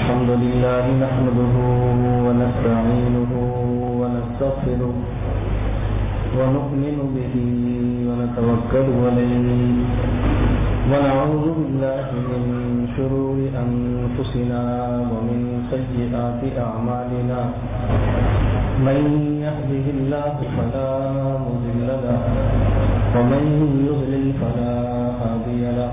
الحمد لله نحمده ونستعينه ونستغفره ونؤمن به ونتوكل عليه ونعوذ بالله من شرور أنفسنا ومن سيئات أعمالنا من يهده الله فلا مضل له ومن يضلل فلا هادي له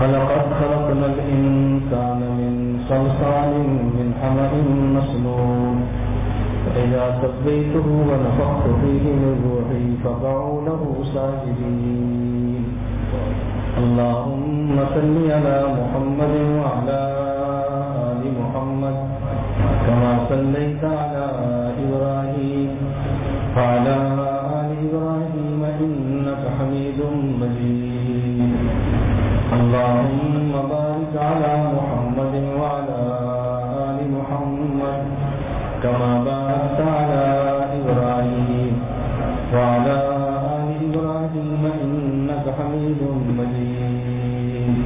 ولقد خلقنا الإنسان من صلصال من حمأ مسنون. فإذا سبيته ونفخت فيه من روحي فقعوا له ساجدين. اللهم صل على محمد وعلى آل محمد كما صليت على إبراهيم وعلى اللهم بارك على محمد وعلى آل محمد كما باركت على إبراهيم وعلى آل إبراهيم إنك حميد مجيد.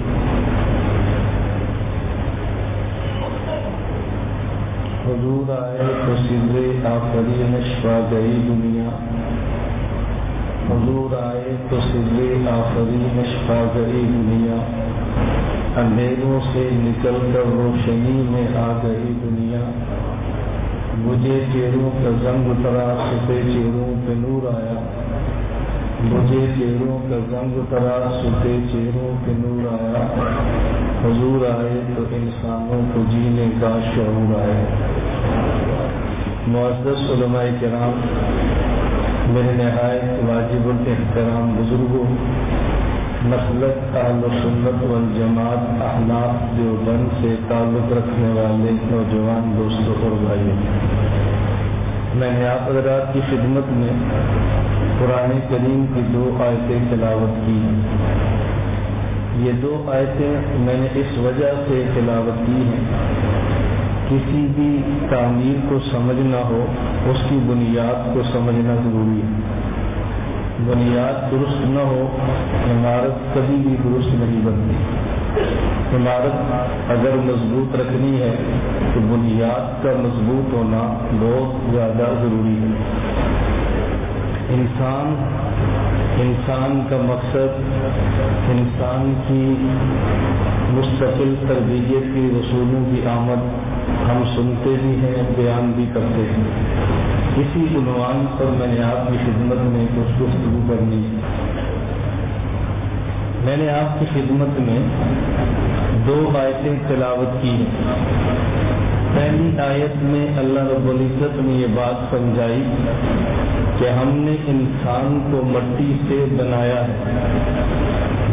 حضور آئے تو سدرے آفری نشفا گئی دنیا حضور آئے تو سدرے آفری نشفا گئی دنیا۔ اندھیروں سے نکل کر روشنی میں آ گئی دنیا۔ مجھے چیروں کا زنگ اترا سپے چیروں پہ نور آیا۔ مجھے چیروں کا زنگ اترا سپے چیروں پہ نور آیا۔ حضور آئے تو انسانوں کو جینے کا شعور آئے معزز علماء کرام میرے نہایت واجب الاحترام بزرگوں نسلت اہل و سنت والجماعت، احناف، دیوبند سے تعلق رکھنے والے نوجوان دوستوں اور بھائیوں، میں نے آپ حضرات کی خدمت میں قرآن کریم کی دو آیتیں تلاوت کی ہیں۔ یہ دو آیتیں میں نے اس وجہ سے تلاوت کی ہیں، کسی بھی تعمیر کو سمجھنا ہو اس کی بنیاد کو سمجھنا ضروری ہے۔ بنیاد درست نہ ہو، عمارت کبھی بھی درست نہیں بنتی۔ عمارت اگر مضبوط رکھنی ہے، تو بنیاد کا مضبوط ہونا بہت زیادہ ضروری ہے۔ انسان انسان کا مقصد، انسان کی مستقل تربیت کی رسولوں کی آمد ہم سنتے بھی ہیں، بیان بھی کرتے ہیں۔ اسی عنوان پر میں نے آپ کی خدمت میں کچھ گفتگو کرنی میں نے آپ کی خدمت میں دو آیتیں تلاوت کی ہیں۔ پہلی آیت میں اللہ رب العزت نے یہ بات سمجھائی کہ ہم نے انسان کو مٹی سے بنایا ہے۔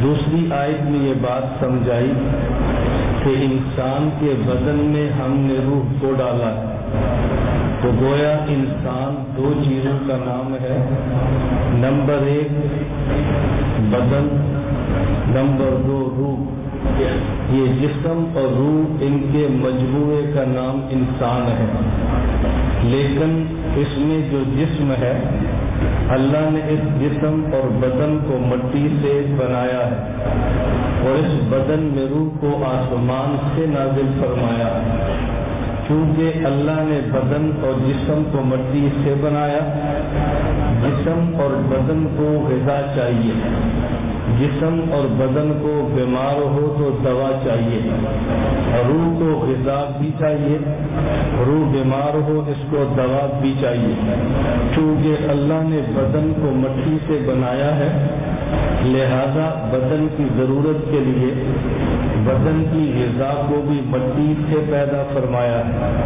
دوسری آیت میں یہ بات سمجھائی کہ انسان کے بدن میں ہم نے روح کو ڈالا ہے۔ تو گویا انسان دو چیزوں کا نام ہے۔ نمبر ایک، بدن۔ نمبر دو، روح۔ یہ جسم اور روح ان کے مجموعے کا نام انسان ہے۔ لیکن اس میں جو جسم ہے، اللہ نے اس جسم اور بدن کو مٹی سے بنایا ہے اور اس بدن میں روح کو آسمان سے نازل فرمایا۔ کیونکہ اللہ نے بدن اور جسم کو مٹی سے بنایا، جسم اور بدن کو غذا چاہیے۔ جسم اور بدن کو بیمار ہو تو دوا چاہیے۔ روح کو غذا بھی چاہیے، روح بیمار ہو اس کو دوا بھی چاہیے۔ کیونکہ اللہ نے بدن کو مٹی سے بنایا ہے، لہذا بدن کی ضرورت کے لیے بدن کی غذا کو بھی مٹی سے پیدا فرمایا ہے۔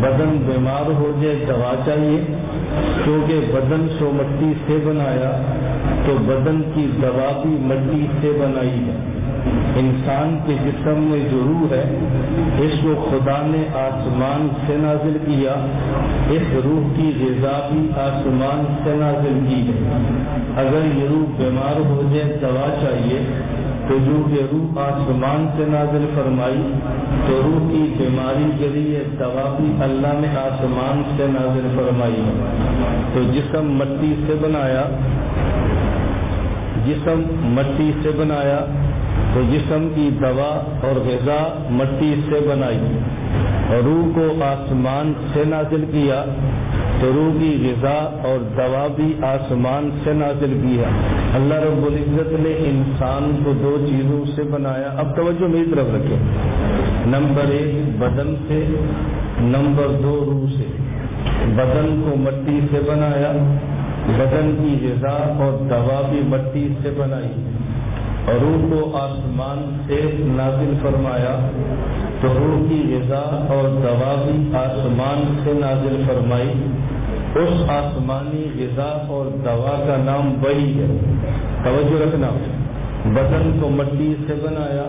بدن بیمار ہو جائے دوا چاہیے۔ کیونکہ بدن سو مٹی سے بنایا، تو بدن کی دوا بھی مٹی سے بنائی ہے۔ انسان کے جسم میں جو روح ہے، اس کو خدا نے آسمان سے نازل کیا۔ اس روح کی غذا بھی آسمان سے نازل کی ہے۔ اگر یہ روح بیمار ہو جائے، دوا چاہیے تو جو یہ روح آسمان سے نازل فرمائی، تو روح کی بیماری کے لیے دوا بھی اللہ نے آسمان سے نازل فرمائی۔ تو جسم مٹی سے بنایا، جسم مٹی سے بنایا، تو جسم کی دوا اور غذا مٹی سے بنائی۔ اور روح کو آسمان سے نازل کیا تو روح کی غذا اور دوا بھی آسمان سے نازل کیا اللہ رب العزت نے انسان کو دو چیزوں سے بنایا۔ اب توجہ میری طرف رکھے نمبر ایک، بدن سے۔ نمبر دو، روح سے۔ بدن کو مٹی سے بنایا۔ بدن کی غذا اور دوا بھی مٹی سے بنائی۔ اور روح کو آسمان سے نازل فرمایا، تو روح کی غذا اور دوا بھی آسمان سے نازل فرمائی۔ اس آسمانی غذا اور دوا کا نام وہی ہے۔ توجہ رکھنا۔ بدن کو مٹی سے بنایا۔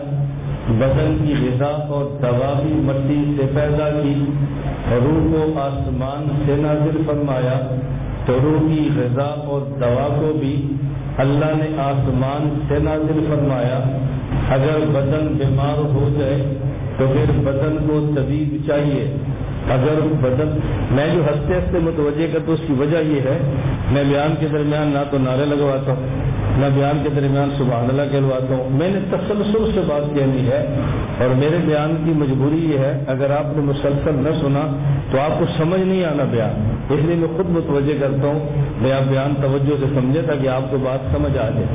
بدن کی غذا اور دوا بھی مٹی سے پیدا کی۔ روح کو آسمان سے نازل فرمایا۔ تو روح کی غذا اور دوا کو بھی اللہ نے آسمان سے نازل فرمایا، اگر بدن بیمار ہو جائے تو پھر بدن کو طبیب چاہیے۔ اگر بدن، میں جو ہنستے ہنستے متوجہ کرتا اس کی وجہ یہ ہے، میں بیان کے درمیان نہ تو نعرے لگواتا ہوں۔ میں بیان کے درمیان سبحان اللہ کہلواتا ہوں۔ میں نے تسلسل سے بات کہنی ہے اور میرے بیان کی مجبوری یہ ہے، اگر آپ نے مسلسل نہ سنا تو آپ کو سمجھ نہیں آنا بیان۔ اس لیے میں خود متوجہ کرتا ہوں۔ میں آپ بیان توجہ سے سمجھے تاکہ آپ کو بات سمجھ آ جائے۔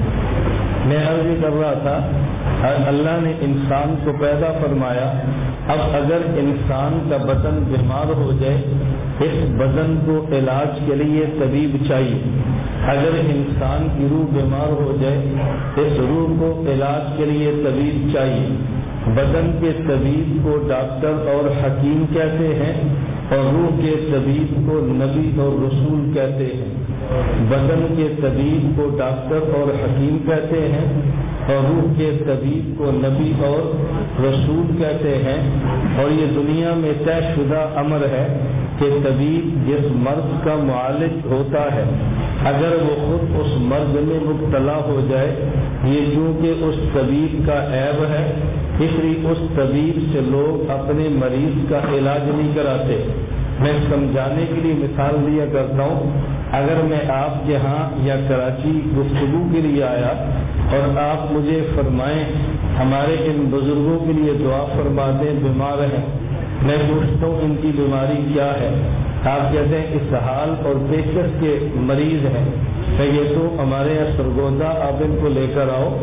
میں عرض یہ کر رہا تھا، اللہ نے انسان کو پیدا فرمایا، اب اگر انسان کا بدن بیمار ہو جائے اس بدن کو علاج کے لیے طبیب چاہیے۔ اگر انسان کی روح بیمار ہو جائے، اس روح کو علاج کے لیے طبیب چاہیے۔ بدن کے طبیب کو ڈاکٹر اور حکیم کہتے ہیں اور روح کے طبیب کو نبی اور رسول کہتے ہیں۔ بدن کے طبیب کو ڈاکٹر اور حکیم کہتے ہیں۔ روح کے طبیب کو نبی اور رسول کہتے ہیں۔ اور یہ دنیا میں طے شدہ امر ہے کہ طبیب جس مرض کا معالج ہوتا ہے، اگر وہ خود اس مرض میں مبتلا ہو جائے، یہ چونکہ اس طبیب کا عیب ہے، اس لیے اس طبیب سے لوگ اپنے مریض کا علاج نہیں کراتے۔ میں سمجھانے کے لیے مثال دیا کرتا ہوں اگر میں آپ کے ہاں یا کراچی گفتگو کے لیے آیا اور آپ مجھے فرمائیں، ہمارے ان بزرگوں کے لیے دعا فرما دیں بیمار ہیں، میں پوچھتا ہوں ان کی بیماری کیا ہے؟ آپ کہتے ہیں اسحال اور پیشکش کے مریض ہیں۔ کہ یہ تو ہمارے یہاں سرگودا آپ ان کو لے کر آؤ۔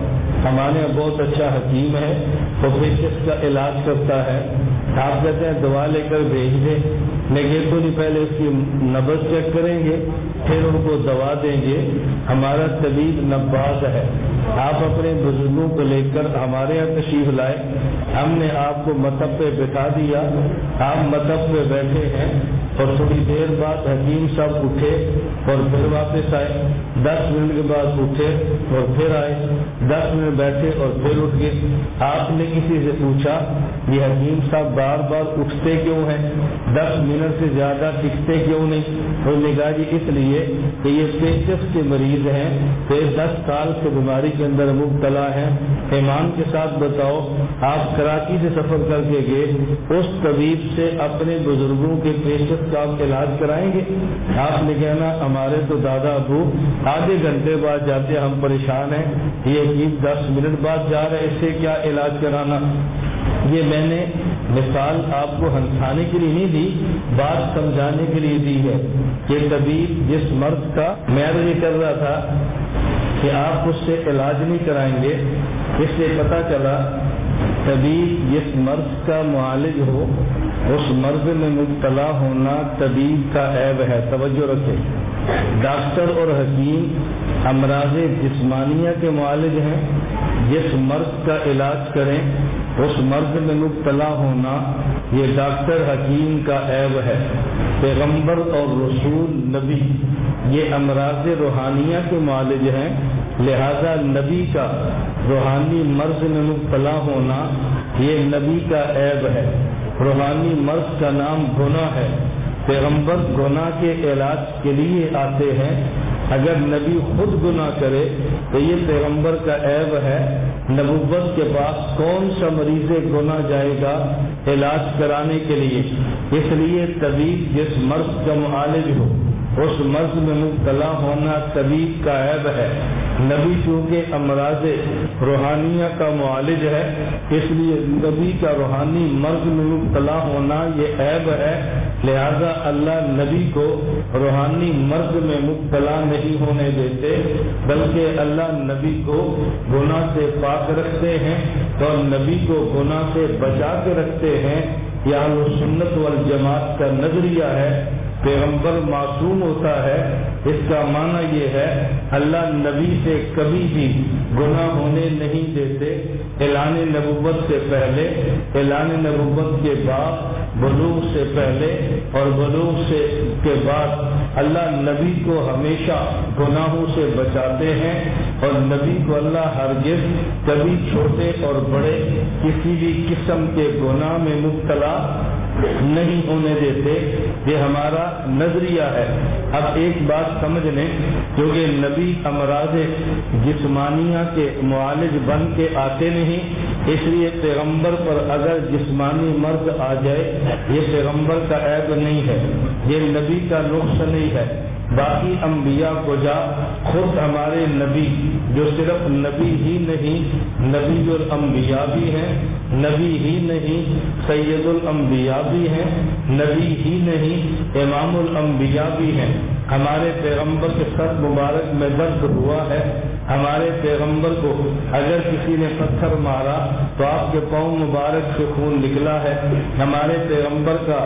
ہمارے یہاں بہت اچھا حکیم ہے، وہ پیشکش کا علاج کرتا ہے۔ آپ کہتے ہیں، دوا لے کر بھیج دیں۔ لیکن تو نہیں پہلے اس کی نبز چیک کریں گے، پھر ان کو دوا دیں گے۔ ہمارا طبیب نباز ہے۔ آپ اپنے بزرگوں کو لے کر ہمارے یہاں تشریف لائے۔ ہم نے آپ کو متب پہ بٹھا دیا۔ آپ مطب پہ بیٹھے ہیں اور تھوڑی دیر بعد حکیم صاحب اٹھے۔ اور پھر واپس آئے۔ دس منٹ کے بعد اٹھے اور پھر آئے۔ دس منٹ بیٹھے اور پھر اٹھ گئے۔ آپ نے کسی سے پوچھا، یہ حکیم صاحب بار بار اٹھتے کیوں ہیں؟ دس منٹ سے زیادہ ٹکتے کیوں نہیں؟ انہوں نے کہا جی اس لیے کہ یہ پیچس کے مریض ہیں۔ پھر دس سال سے بیماری کے اندر مبتلا ہیں۔ ایمان کے ساتھ بتاؤ، آپ کراچی سے سفر کر کے گئے، اس طبیب سے اپنے بزرگوں کے پیشکش کا آپ علاج کرائیں گے؟ آپ نے کہنا ہمارے تو دادا ابو، آدھے گھنٹے بعد جاتے ہم پریشان ہیں۔ یہ عجیب دس منٹ بعد جا رہے اس سے کیا علاج کرانا؟ یہ میں نے مثال آپ کو ہنسانے کے لیے نہیں دی، بات سمجھانے کے لیے دی ہے کہ طبیب جس مرد کا میں یہ کر رہا تھا کہ آپ اس سے علاج نہیں کرائیں گے۔ اس سے پتا چلا طبیب جس مرض کا معالج ہو، اس مرض میں مبتلا ہونا طبیب کا عیب ہے۔ توجہ رکھے ڈاکٹر اور حکیم امراض جسمانیہ کے معالج ہیں۔ جس مرض کا علاج کریں، اس مرض میں مبتلا ہونا یہ ڈاکٹر حکیم کا عیب ہے۔ پیغمبر اور رسول نبی، یہ امراض روحانیہ کے معالج ہیں۔ لہذا نبی کا روحانی مرض میں مبتلا ہونا یہ نبی کا عیب ہے۔ روحانی مرض کا نام گناہ ہے۔ پیغمبر گناہ کے علاج کے لیے آتے ہیں۔ اگر نبی خود گناہ کرے تو یہ پیغمبر کا عیب ہے۔ نبوت کے پاس کون سا مریض گناہ جائے گا علاج کرانے کے لیے؟ اس لیے طبیب جس مرض کا معالج ہو، اس مرض میں مبتلا ہونا طبیب کا عیب ہے۔ نبی چونکہ امراض روحانیہ کا معالج ہے، اس لیے نبی کا روحانی مرض میں مبتلا ہونا یہ عیب ہے۔ لہذا اللہ نبی کو روحانی مرض میں مبتلا نہیں ہونے دیتے، بلکہ اللہ نبی کو گناہ سے پاک رکھتے ہیں اور نبی کو گناہ سے بچا کے رکھتے ہیں۔ یا وہ سنت والجماعت کا نظریہ ہے۔ پیغمبر معصوم ہوتا ہے، اس کا معنی یہ ہے، اللہ نبی سے کبھی بھی گناہ ہونے نہیں دیتے۔ اعلان نبوت سے پہلے، اعلان نبوت کے بعد، بلوغ سے پہلے اور بلوغ سے کے بعد اللہ نبی کو ہمیشہ گناہوں سے بچاتے ہیں اور نبی کو اللہ ہر کبھی چھوٹے اور بڑے کسی بھی قسم کے گناہ میں مبتلا نہیں ہونے دیتے، یہ ہمارا نظریہ ہے۔ اب ایک بات سمجھ لیں، کیونکہ نبی امراض جسمانیہ کے معالج بن کے آتے نہیں، اس لیے پیغمبر پر اگر جسمانی مرض آ جائے، یہ پیغمبر کا عیب نہیں ہے۔ یہ نبی کا نقص نہیں ہے۔ باقی انبیاء کو جا، خود ہمارے نبی، جو صرف نبی ہی نہیں، نبی الانبیاء بھی ہیں، نبی ہی نہیں، سید الانبیاء بھی ہیں، نبی ہی نہیں، امام الانبیاء بھی ہیں۔ ہمارے پیغمبر کے سر مبارک میں درد ہوا ہے۔ ہمارے پیغمبر کو اگر کسی نے پتھر مارا تو آپ کے پاؤں مبارک سے خون نکلا ہے۔ ہمارے پیغمبر کا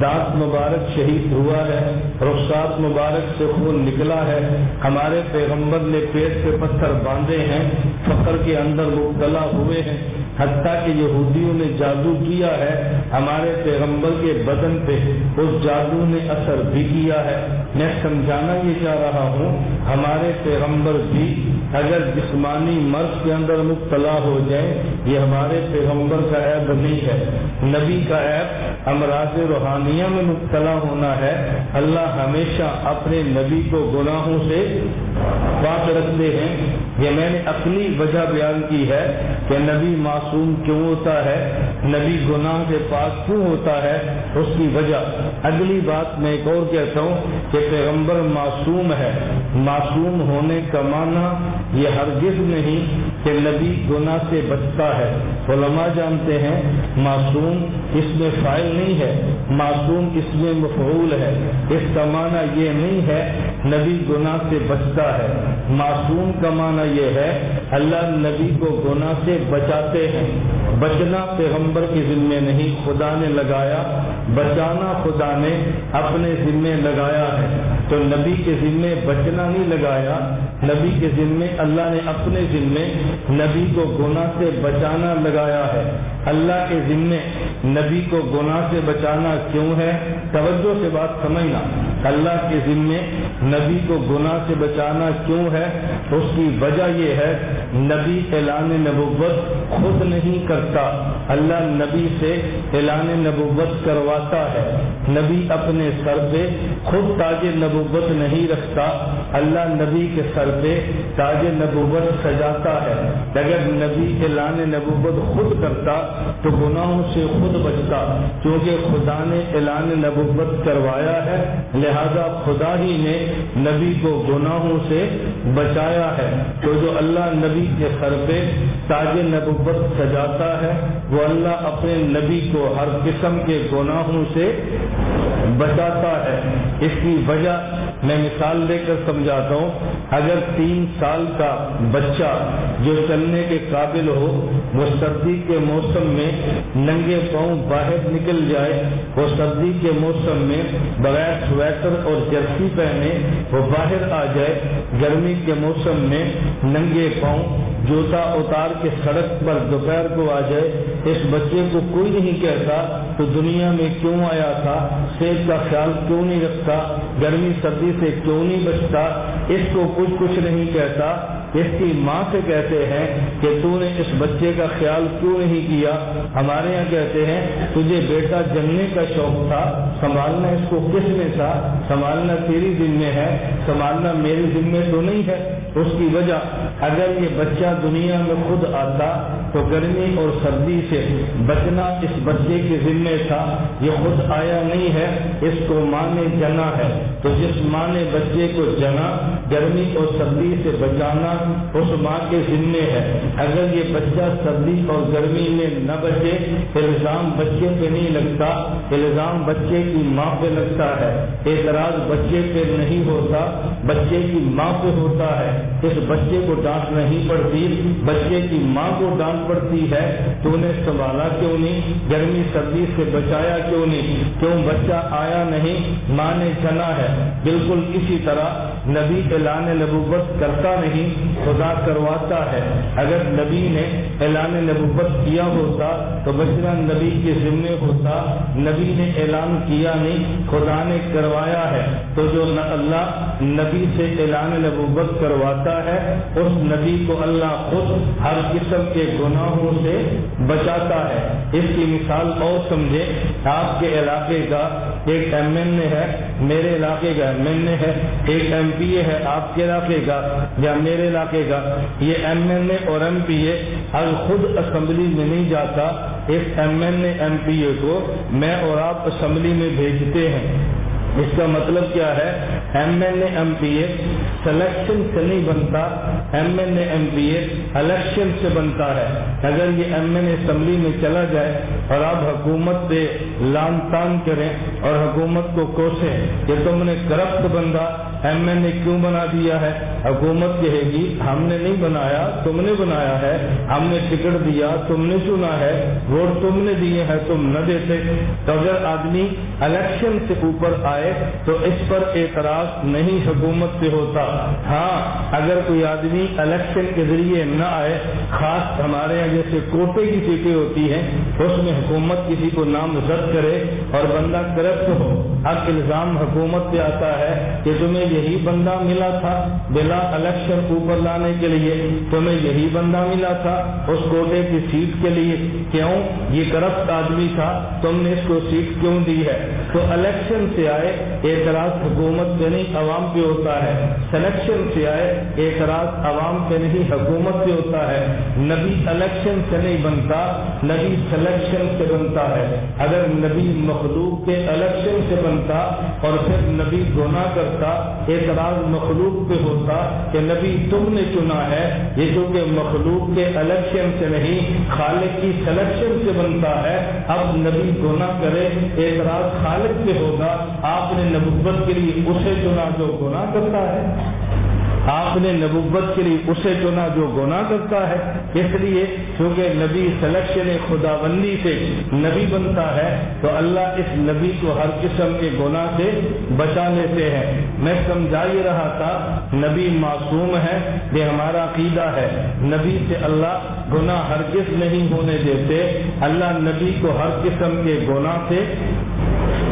دانت مبارک شہید ہوا ہے رخصاط مبارک سے خون نکلا ہے۔ ہمارے پیغمبر نے پیٹ سے پتھر باندھے ہیں فخر کے اندر مبتلا ہوئے ہیں۔ حتیٰ کہ یہودیوں نے جادو کیا ہے، ہمارے پیغمبر کے بدن پہ اس جادو نے اثر بھی کیا ہے۔ میں سمجھانا یہ چاہ رہا ہوں، ہمارے پیغمبر بھی اگر جسمانی مرض کے اندر مبتلا ہو جائے یہ ہمارے پیغمبر کا عیب نہیں ہے۔ نبی کا عیب امراض روحانیہ میں مبتلا ہونا ہے۔ اللہ ہمیشہ اپنے نبی کو گناہوں سے بات رکھتے ہیں۔ یہ میں نے اپنی وجہ بیان کی ہے کہ نبی معصوم کیوں ہوتا ہے؟ نبی گناہ کے پاس کیوں ہوتا ہے؟ اس کی وجہ۔ اگلی بات میں ایک اور کہتا ہوں کہ پیغمبر معصوم ہے۔ معصوم ہونے کا معنی یہ ہرگز نہیں کہ نبی گناہ سے بچتا ہے۔ علماء جانتے ہیں، معصوم اس میں فائل نہیں ہے، معصوم اس میں مفعول ہے۔ اس کا معنی یہ نہیں ہے، نبی گناہ سے بچتا ہے۔ معصوم کا معنی یہ ہے، اللہ نبی کو گناہ سے بچاتے ہیں۔ بچنا پیغمبر کے ذمے نہیں، خدا نے لگایا۔ بچانا خدا نے اپنے ذمے لگایا ہے۔ تو نبی کے ذمے بچنا نہیں لگایا، نبی کے ذمے اللہ نے اپنے ذمے نبی کو گناہ سے بچانا لگایا ہے۔ اللہ کے ذمے نبی کو گناہ سے بچانا کیوں ہے؟ توجہ سے بات سمجھنا۔ اللہ کے ذمے نبی کو گناہ سے بچانا کیوں ہے؟ اس کی وجہ یہ ہے، نبی اعلان نبوت خود نہیں کرتا۔ اللہ نبی سے اعلان نبوت کرواتا ہے۔ نبی اپنے سر پہ خود تاج نبوت نہیں رکھتا۔ اللہ نبی کے سر پہ تاج نبوت سجاتا ہے۔ اگر نبی اعلان نبوت خود کرتا تو گناہوں سے خود بچتا کیونکہ خدا نے اعلان نبوت کروایا ہے، لہذا خدا ہی نے نبی کو گناہوں سے بچایا ہے۔ تو جو اللہ نبی کے سر پہ تاج نبوت سجاتا ہے، وہ اللہ اپنے نبی کو ہر قسم کے گناہوں سے بچاتا ہے۔ اس کی وجہ میں مثال دے کر سمجھاتا ہوں، اگر تین سال کا بچہ جو چلنے کے قابل ہو، وہ سردی کے موسم میں ننگے پاؤں باہر نکل جائے، وہ سردی کے موسم میں بغیر سویٹر اور جرسی پہنے وہ باہر آ جائے، گرمی کے موسم میں ننگے پاؤں جوتا اتار کے سڑک پر دوپہر کو آ جائے، اس بچے کو کوئی نہیں کہتا تو دنیا میں کیوں آیا تھا؟ صحت کا خیال کیوں نہیں رکھتا؟ گرمی سردی سے کیوں نہیں بچتا؟ اس کو کچھ کچھ نہیں کہتا۔ اس کی ماں سے کہتے ہیں کہ تو نے اس بچے کا خیال کیوں نہیں کیا؟ ہمارے یہاں کہتے ہیں، تجھے بیٹا جننے کا شوق تھا، سنبھالنا اس کو کس میں تھا؟ سنبھالنا تیری ذمے ہے، سنبھالنا میری ذمے تو نہیں ہے۔ اس کی وجہ اگر یہ بچہ دنیا میں خود آتا تو گرمی اور سردی سے بچنا اس بچے کے ذمے تھا۔ یہ خود آیا نہیں ہے، اس کو ماں نے جنا ہے۔ تو جس ماں نے بچے کو جنا، گرمی اور سردی سے بچانا اس ماں کے ذمے ہے۔ اگر یہ بچہ سردی اور گرمی میں نہ بچے، الزام بچے پہ نہیں لگتا، الزام بچے کی ماں پہ لگتا ہے۔ اعتراض بچے پہ نہیں ہوتا، بچے کی ماں پہ ہوتا ہے۔ اس بچے کو ڈانٹ نہیں پڑتی، بچے کی ماں کو ڈانٹ پڑتی ہے، تو انہیں سنبھالا کیوں نہیں؟ گرمی سردی سے بچایا کیوں نہیں؟ کیوں بچہ آیا نہیں؟ ماں نے جنا ہے، بالکل اسی طرح نبی اعلان نبوت کرتا نہیں، خدا کرواتا ہے۔ اگر نبی نے اعلان نبوت کیا ہوتا، تو بچنا نبی کے ذمے ہوتا۔ نبی نے اعلان کیا نہیں، خدا نے کروایا ہے۔ تو جو اللہ نبی سے اعلان نبوت کرواتا ہے، اس نبی کو اللہ خود ہر قسم کے گناہوں سے بچاتا ہے۔ اس کی مثال اور سمجھے آپ کے علاقے کا ایک ایم این اے ہے، میرے علاقے کا ایم این اے ہے، ایک ایم پی اے ہے، آپ کے علاقے کا یا میرے علاقے کا، یہ ایم این اے اور ایم پی اے، اگر خود اسمبلی میں نہیں جاتا، اس M N A M P A کو میں اور آپ اسمبلی میں بھیجتے ہیں۔ اس کا مطلب کیا ہے؟ M N A M P A selection سے نہیں بنتا M N A M P A election سے بنتا ہے۔ اگر یہ ایم این اے اسمبلی میں چلا جائے اور آپ حکومت پہ لان تان کریں اور حکومت کو کوسیں کہ تم نے کرپٹ بندہ ایم این اے کیوں بنا دیا ہے؟ حکومت کہے گی، ہم نے نہیں بنایا، تم نے بنایا ہے۔ ہم نے ٹکٹ دیا، تم نے چنا ہے۔ ووٹ تم نے دیے ہیں، تم نہ دیتے۔ تو اگر آدمی الیکشن سے اوپر آئے تو اس پر اعتراض نہیں حکومت سے ہوتا۔ ہاں اگر کوئی آدمی الیکشن کے ذریعے نہ آئے، خاص ہمارے یہاں جیسے کوٹے کی سیٹیں ہوتی ہیں، اس میں حکومت کسی کو نام زد کرے اور بندہ کرپٹ ہو۔ اب الزام حکومت پہ آتا ہے کہ تمہیں یہی بندہ ملا تھا بلا الیکشن اوپر لانے کے لیے۔ تمہیں یہی بندہ ملا تھا اس کوٹے کی سیٹ کے لیے۔ کیوں؟ یہ کرپٹ آدمی تھا۔ تم نے اس کو سیٹ کیوں دی ہے؟ تو الیکشن سے آئے اعتراض حکومت پہ نہیں، عوام پہ ہوتا ہے۔ سلیکشن سے آئے اعتراض عوام پہ نہیں، حکومت پہ ہوتا ہے۔ نبی الیکشن سے نہیں بنتا، نبی سلیکشن سے بنتا ہے۔ اگر نبی مخلوق کے الیکشن سے بنتا اور پھر نبی گناہ کرتا اعتراض مخلوق پہ ہوتا کہ نبی تم نے چنا ہے، یہ کیونکہ مخلوق کے الیکشن سے نہیں، خالق کی سلیکشن سے بنتا ہے۔ اب نبی گناہ کرے، اعتراض خالق پہ ہوگا۔ آپ نے نبوت کے لیے اسے چنا جو گناہ کرتا ہے۔ آپ نے نبوت کے لیے اسے چنا جو گناہ کرتا ہے۔ اس لیے کیونکہ نبی سلیکشن خدا بندی سے نبی بنتا ہے، تو اللہ اس نبی کو ہر قسم کے گناہ سے بچا لیتے ہیں۔ میں سمجھا ہی رہا تھا، نبی معصوم ہے، یہ ہمارا عقیدہ ہے۔ نبی سے اللہ گناہ ہرگز نہیں ہونے دیتے۔ اللہ نبی کو ہر قسم کے گناہ سے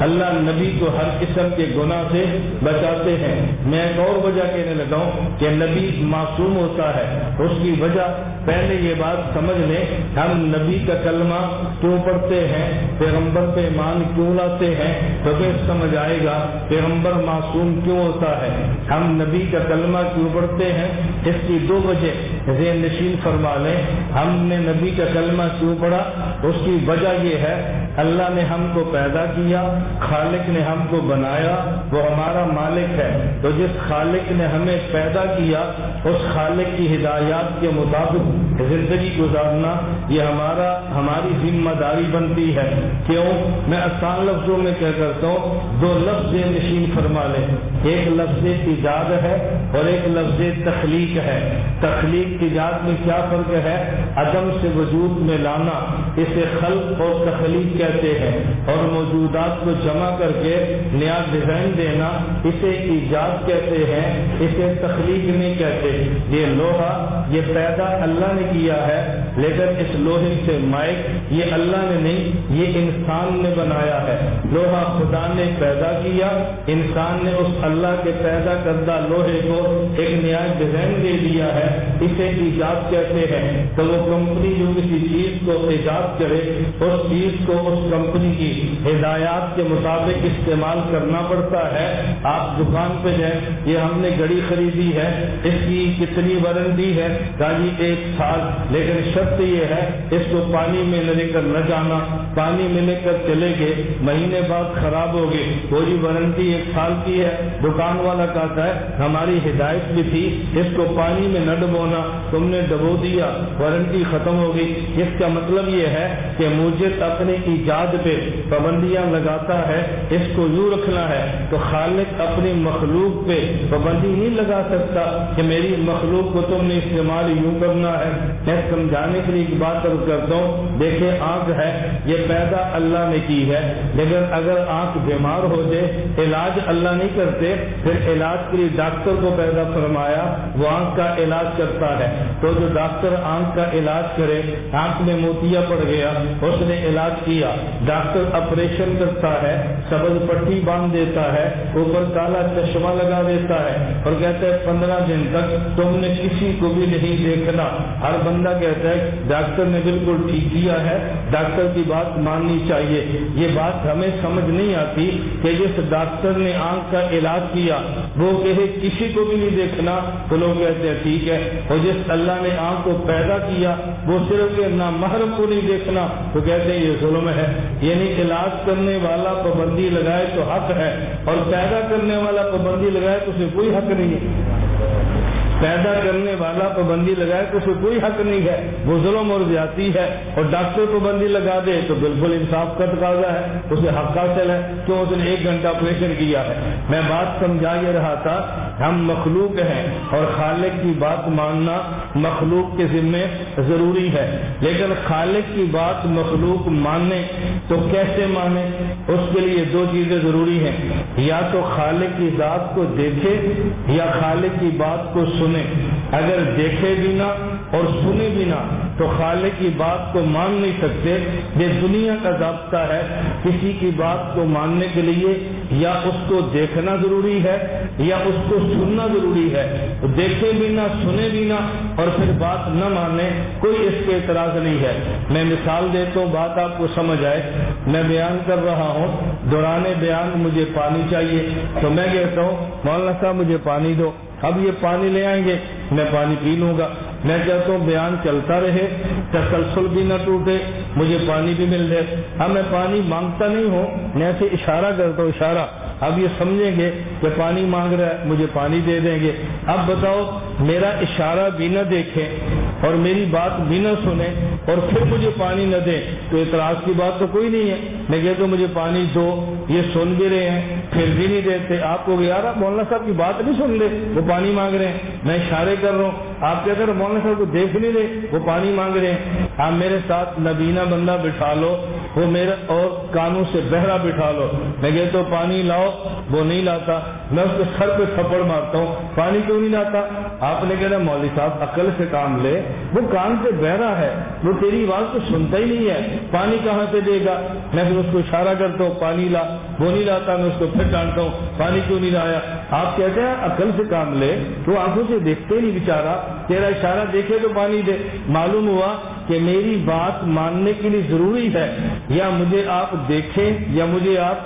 اللہ نبی کو ہر قسم کے گناہ سے بچاتے ہیں۔ میں ایک اور وجہ کہنے لگا ہوں کہ نبی معصوم ہوتا ہے، اس کی وجہ پہلے یہ بات سمجھ لیں، ہم نبی کا کلمہ کیوں پڑھتے ہیں؟ پیغمبر پہ ایمان کیوں لاتے ہیں؟ تو پھر سمجھ آئے گا پیغمبر معصوم کیوں ہوتا ہے؟ ہم نبی کا کلمہ کیوں پڑھتے ہیں؟ اس کی دو وجہ ذہن نشین فرما لیں۔ ہم نے نبی کا کلمہ کیوں پڑھا؟ اس کی وجہ یہ ہے، اللہ نے ہم کو پیدا کیا، خالق نے ہم کو بنایا، وہ ہمارا مالک ہے۔ تو جس خالق نے ہمیں پیدا کیا، اس خالق کی ہدایات کے مطابق زندگی گزارنا یہ ہمارا ہماری ذمہ داری بنتی ہے۔ کیوں؟ میں آسان لفظوں میں کیا کرتا ہوں، دو لفظ نشین فرما لے ایک لفظ ایجاد ہے اور ایک لفظ تخلیق ہے۔ تخلیق ایجاد میں کیا فرق ہے؟ عدم سے وجود میں لانا۔ اسے خلق اور تخلیق کہتے ہیں۔ اور موجودات کو جمع کر کے نیا ڈیزائن دینا اسے ایجاد کہتے ہیں، اسے تخلیق نہیں کہتے۔ یہ لوہا، یہ پیدا اللہ نے کیا ہے، لیکن اس لوہے سے مائک، یہ اللہ نے نہیں، یہ انسان نے بنایا ہے۔ لوہا خدا نے پیدا کیا، انسان نے اس اللہ کے پیدا کردہ لوہے کو ایک نیا ڈیزائن دے دیا ہے۔ اسے ایجاد کہتے ہیں۔ تو وہ کمپنی جو کسی چیز کو ایجاد کرے، اس چیز کو اس کمپنی کی ہدایات کے مطابق استعمال کرنا پڑتا ہے۔ آپ دکان پہ جائیں، یہ ہم نے گڑی خریدی ہے، اس کی کتنی وارنٹی ہے؟ گاڑی ایک سال لیکن شرط یہ ہے اس کو پانی میں لے کر نہ جانا۔ پانی میں لے کر چلے گئے، مہینے بعد خراب ہو گئے۔ کوئی وارنٹی ایک سال کی ہے، دکان والا کہتا ہے، ہماری ہدایت بھی تھی، اس کو پانی میں نہ ڈبونا، تم نے ڈبو دیا، وارنٹی ختم ہو گئی۔ اس کا مطلب یہ ہے کہ مجھے اپنے ایجاد پہ پابندیاں لگاتا ہے، اس کو یوں رکھنا ہے تو خالق اپنی مخلوق پہ پابندی نہیں لگا سکتا کہ میری مخلوق کو تم نے استعمال یوں کرنا ہے۔ میں سمجھانے کے لیے ایک بات کرتا ہوں، دیکھیں آنکھ ہے، یہ پیدا اللہ نے کی ہے۔ لیکن اگر آنکھ بیمار ہو جائے، علاج اللہ نہیں کرتے، پھر علاج کے لیے ڈاکٹر کو پیدا فرمایا، وہ آنکھ کا علاج کرتا ہے۔ تو جو ڈاکٹر آنکھ کا علاج کرے، آنکھ میں موتیا پڑ گیا، اس نے علاج کیا۔ ڈاکٹر آپریشن کرتا ہے، سبز پٹی باندھ دیتا ہے، اوپر کالا چشمہ لگا دیتا ہے اور کہتا ہے، پندرہ دن تک تم نے کسی کو بھی نہیں دیکھنا۔ ہر بندہ کہتا ہے، ڈاکٹر نے بالکل ٹھیک کیا ہے، ڈاکٹر کی بات ماننی چاہیے۔ یہ بات ہمیں سمجھ نہیں آتی کہ جس ڈاکٹر نے آنکھ کا علاج کیا، وہ کہے کسی کو بھی نہیں دیکھنا۔ تو لوگ کہتے ہیں، ٹھیک ہے۔ اور جس اللہ نے آنکھ کو پیدا کیا، وہ صرف نہ محرم کو نہیں دیکھنا۔ تو کہتے ہیں، یہ ظلم ہے۔ یعنی علاج کرنے والا پابندی لگائے تو حق ہے، اور پیدا کرنے والا پابندی لگائے تو اسے کوئی حق نہیں ہے۔ پیدا کرنے والا پابندی لگائے تو اسے کوئی حق نہیں ہے۔ وہ ظلم اور زیادتی ہے اور ڈاکٹر پابندی لگا دے تو بالکل انصاف کا تقاضا ہے، اسے حق حاصل ہے۔ کیوں اس نے ایک گھنٹہ آپریشن کیا ہے؟ میں بات سمجھا یہ رہا تھا، ہم مخلوق ہیں اور خالق کی بات ماننا مخلوق کے ذمے ضروری ہے۔ لیکن خالق کی بات مخلوق ماننے تو کیسے مانے؟ اس کے لیے دو چیزیں ضروری ہیں۔ یا تو خالق کی ذات کو دیکھے یا خالق کی بات کو سنے اگر دیکھے بھی نہ اور سنے بھی نہ، تو خالق کی بات کو مان نہیں سکتے یہ دنیا کا ضابطہ ہے کسی کی بات کو ماننے کے لیے، یا اس کو دیکھنا ضروری ہے، یا اس کو سننا ضروری ہے۔ دیکھے بھی نہ، سنے بھی نہ اور پھر بات نہ مانے، کوئی اس کے اعتراض نہیں ہے۔ میں مثال دیتا ہوں، بات آپ کو سمجھ آئے۔ میں بیان کر رہا ہوں، دوران بیان مجھے پانی چاہیے۔ تو میں کہتا ہوں، مولانا صاحب مجھے پانی دو۔ اب یہ پانی لے آئیں گے، میں پانی پی لوں گا۔ میں چاہتا ہوں، بیان چلتا رہے، تسلسل بھی نہ ٹوٹے، مجھے پانی بھی مل جائے۔ اب میں پانی مانگتا نہیں ہوں، میں ایسے اشارہ کرتا ہوں، اشارہ۔ اب یہ سمجھیں گے کہ پانی مانگ رہا ہے، مجھے پانی دے دیں گے۔ اب بتاؤ، میرا اشارہ بھی نہ دیکھے اور میری بات بھی نہ سنے اور پھر مجھے پانی نہ دیں، تو اعتراض کی بات تو کوئی نہیں ہے۔ میں کہتا ہوں مجھے پانی دو، یہ سن بھی رہے ہیں، پھر بھی نہیں دیتے۔ آپ کو یار، آپ مولانا صاحب کی بات نہیں سن رہے، وہ پانی مانگ رہے ہیں۔ میں اشارے کر رہا ہوں۔ آپ کہتے ہیں مولانا صاحب کو دیکھ نہیں رہے، وہ پانی مانگ رہے ہیں۔ آپ میرے ساتھ نبینا بندہ بٹھا لو۔ وہ میرا اور کانوں سے بہرا بٹھا لو۔ میں کہتا ہوں، پانی لاؤ، وہ نہیں لاتا۔ میں اس کے سر پہ تھپڑ مارتا ہوں۔ پانی کیوں نہیں لاتا؟ آپ نے کہنا مولوی صاحب، عقل سے کام لے۔ وہ کان سے بہرا ہے۔ وہ تیری بات تو سنتا ہی نہیں ہے۔ پانی کہاں سے دے گا؟ میں پھر اس کو اشارہ کرتا ہوں، پانی لا۔ وہ نہیں لاتا، میں اس کو پھر ڈانٹتا ہوں۔ پانی کیوں نہیں لایا؟ آپ کہتے ہیں، عقل سے کام لے۔ تو آنکھوں سے دیکھتے نہیں بےچارا تیرا اشارہ دیکھے تو پانی دے۔ معلوم ہوا کہ میری بات ماننے کے لیے ضروری ہے یا مجھے آپ دیکھیں یا مجھے آپ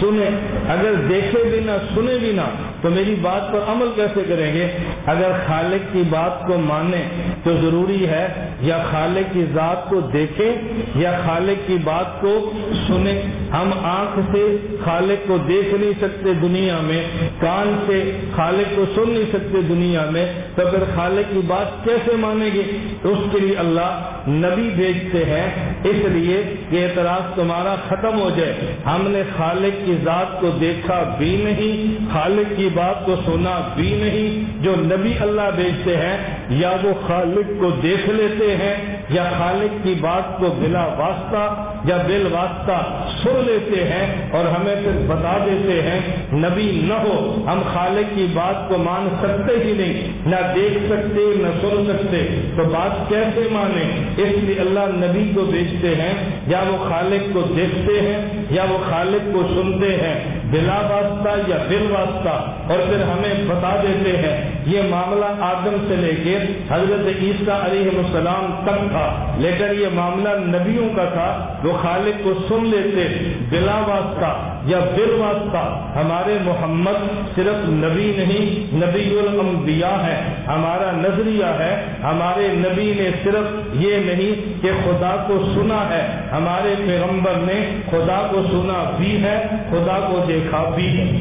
سنیں۔ اگر دیکھے بھی نہ سنے بھی نہ، تو میری بات پر عمل کیسے کریں گے؟ اگر خالق کی بات کو مانیں تو ضروری ہے یا خالق کی ذات کو دیکھیں یا خالق کی بات کو سنیں۔ ہم آنکھ سے خالق کو دیکھ نہیں سکتے دنیا میں، کان سے خالق کو سن نہیں سکتے دنیا میں، تو پھر خالق کی بات کیسے مانیں گے؟ اس کے لیے اللہ نبی بھیجتے ہیں اس لیے کہ اعتراض تمہارا ختم ہو جائے۔ ہم نے خالق کی ذات کو دیکھا بھی نہیں، خالق کی بات کو سنا بھی نہیں۔ جو نبی اللہ بھیجتے ہیں، یا وہ خالق کو دیکھ لیتے ہیں، یا خالق کی بات کو بلا واسطہ، یا بل واسطہ سن لیتے ہیں اور ہمیں پھر بتا دیتے ہیں، نبی نہ ہو۔ ہم خالق کی بات کو مان سکتے ہی نہیں، نہ دیکھ سکتے، نہ سن سکتے۔ تو بات کیسے مانے اس لیے اللہ نبی کو بیچ دیکھتے ہیں یا وہ خالق کو دیکھتے ہیں یا وہ خالق کو سنتے ہیں بلا واسطہ یا بل واسطہ، اور پھر ہمیں بتا دیتے ہیں، یہ معاملہ آدم سے لے کے حضرت عیسیٰ علیہ السلام تک تھا۔ لیکن یہ معاملہ نبیوں کا تھا وہ خالق کو سن لیتے بلا واسطہ یا بل واسطہ۔ ہمارے محمد صرف نبی نہیں، نبی الانبیاء ہے ہمارا نظریہ ہے۔ ہمارے نبی نے صرف یہ نہیں کہ خدا کو سنا ہے، ہمارے پیغمبر نے خدا کو سنا بھی ہے، خدا کو دیکھا بھی ہے۔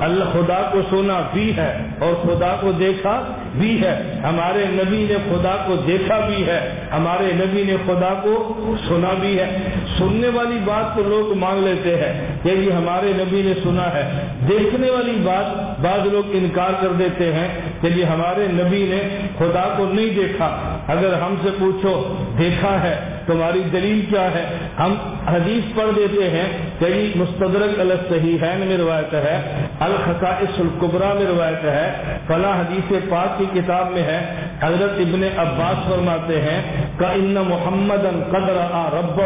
اللہ خدا کو سنا بھی ہے اور خدا کو دیکھا بھی ہے۔ ہمارے نبی نے خدا کو دیکھا بھی ہے۔ ہمارے نبی نے خدا کو سنا بھی ہے۔ سننے والی بات تو لوگ مان لیتے ہیں۔ کہ یہ ہمارے نبی نے سنا ہے۔ دیکھنے والی بات بعض لوگ انکار کر دیتے ہیں کہ یہ ہمارے نبی نے خدا کو نہیں دیکھا۔ اگر ہم سے پوچھو، دیکھا ہے۔ تمہاری دلیل کیا ہے؟ ہم حدیث پڑھ دیتے ہیں کہ مستدرک الصحیح میں روایت ہے، الخصائص القبرا میں روایت ہے، فلاں حدیث پاک کی کتاب میں ہے۔ حضرت ابن عباس فرماتے ہیں کہ ان محمد قدر رب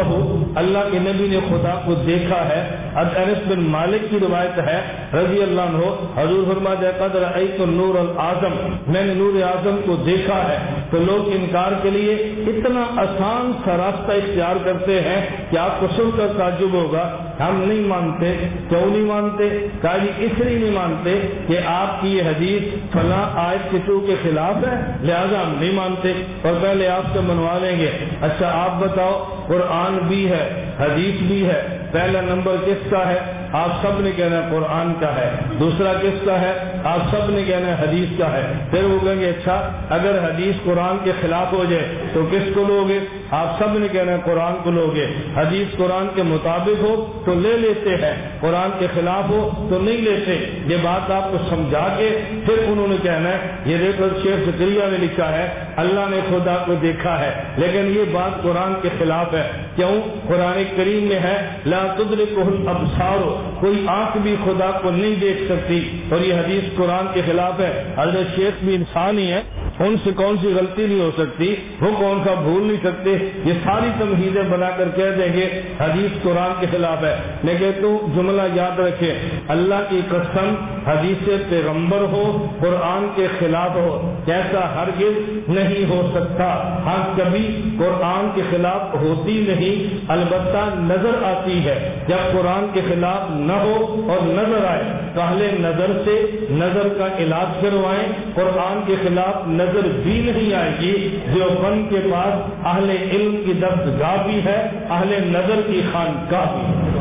اللہ کے نبی نے خدا کو دیکھا ہے۔ انس بن مالک کی روایت ہے، رضی اللہ عنہ، حضور فرماتے قدر ایت نور العظم میں نے نور اعظم کو دیکھا ہے۔ تو لوگ انکار کے لیے اتنا آسان سا راستہ اختیار کرتے ہیں کہ آپ کو سن کر تعجب ہوگا۔ ہم نہیں مانتے، کیوں نہیں مانتے؟ جی اس لیے نہیں مانتے کہ آپ کی یہ حدیث فلاں آیت کسو کے خلاف ہے، لہذا ہم نہیں مانتے۔ اور پہلے آپ سے منوا لیں گے۔ اچھا آپ بتاؤ، قرآن بھی ہے، حدیث بھی ہے، پہلا نمبر کس کا ہے؟ آپ سب نے کہنا ہے قرآن کا ہے، دوسرا کس کا ہے؟ آپ سب نے کہنا ہے حدیث کا ہے۔ پھر وہ کہیں گے اچھا اگر حدیث قرآن کے خلاف ہو جائے تو کس کو لوگے؟ آپ سب نے کہنا ہے قرآن کو لوگے، حدیث قرآن کے مطابق ہو تو لے لیتے ہیں، قرآن کے خلاف ہو تو نہیں لیتے۔ یہ بات آپ کو سمجھا کے پھر انہوں نے کہنا ہے، یہ دیکھو، شیخ ذکریہ نے لکھا ہے، اللہ نے خدا کو دیکھا ہے، لیکن یہ بات قرآن کے خلاف ہے۔ کیوں؟ قرآن کریم میں ہے، لا تدرک الابصار، کوئی آنکھ بھی خدا کو نہیں دیکھ سکتی۔ اور یہ حدیث قرآن کے خلاف ہے۔ حضرت شیخ بھی انسان ہی ہے ان سے کون سی غلطی نہیں ہو سکتی؟ وہ کون سا بھول نہیں سکتے؟ یہ ساری تمہیدیں بنا کر کہہ دیں گے، حدیث قرآن کے خلاف ہے۔ میں کہتا ہوں جملہ یاد رکھے اللہ کی قسم، حدیث پیغمبر ہو، قرآن کے خلاف ہو جیسا ہرگز نہیں ہو سکتا۔ ہاں کبھی قرآن کے خلاف ہوتی نہیں، البتہ نظر آتی ہے۔ جب قرآن کے خلاف نہ ہو اور نظر آئے، پہلے نظر سے نظر کا علاج کروائیں، قرآن کے خلاف نظر نظر بھی نہیں آئے گی جو کے پاس اہل علم کی دست گاہ بھی ہے، اہل نظر کی خان کا بھی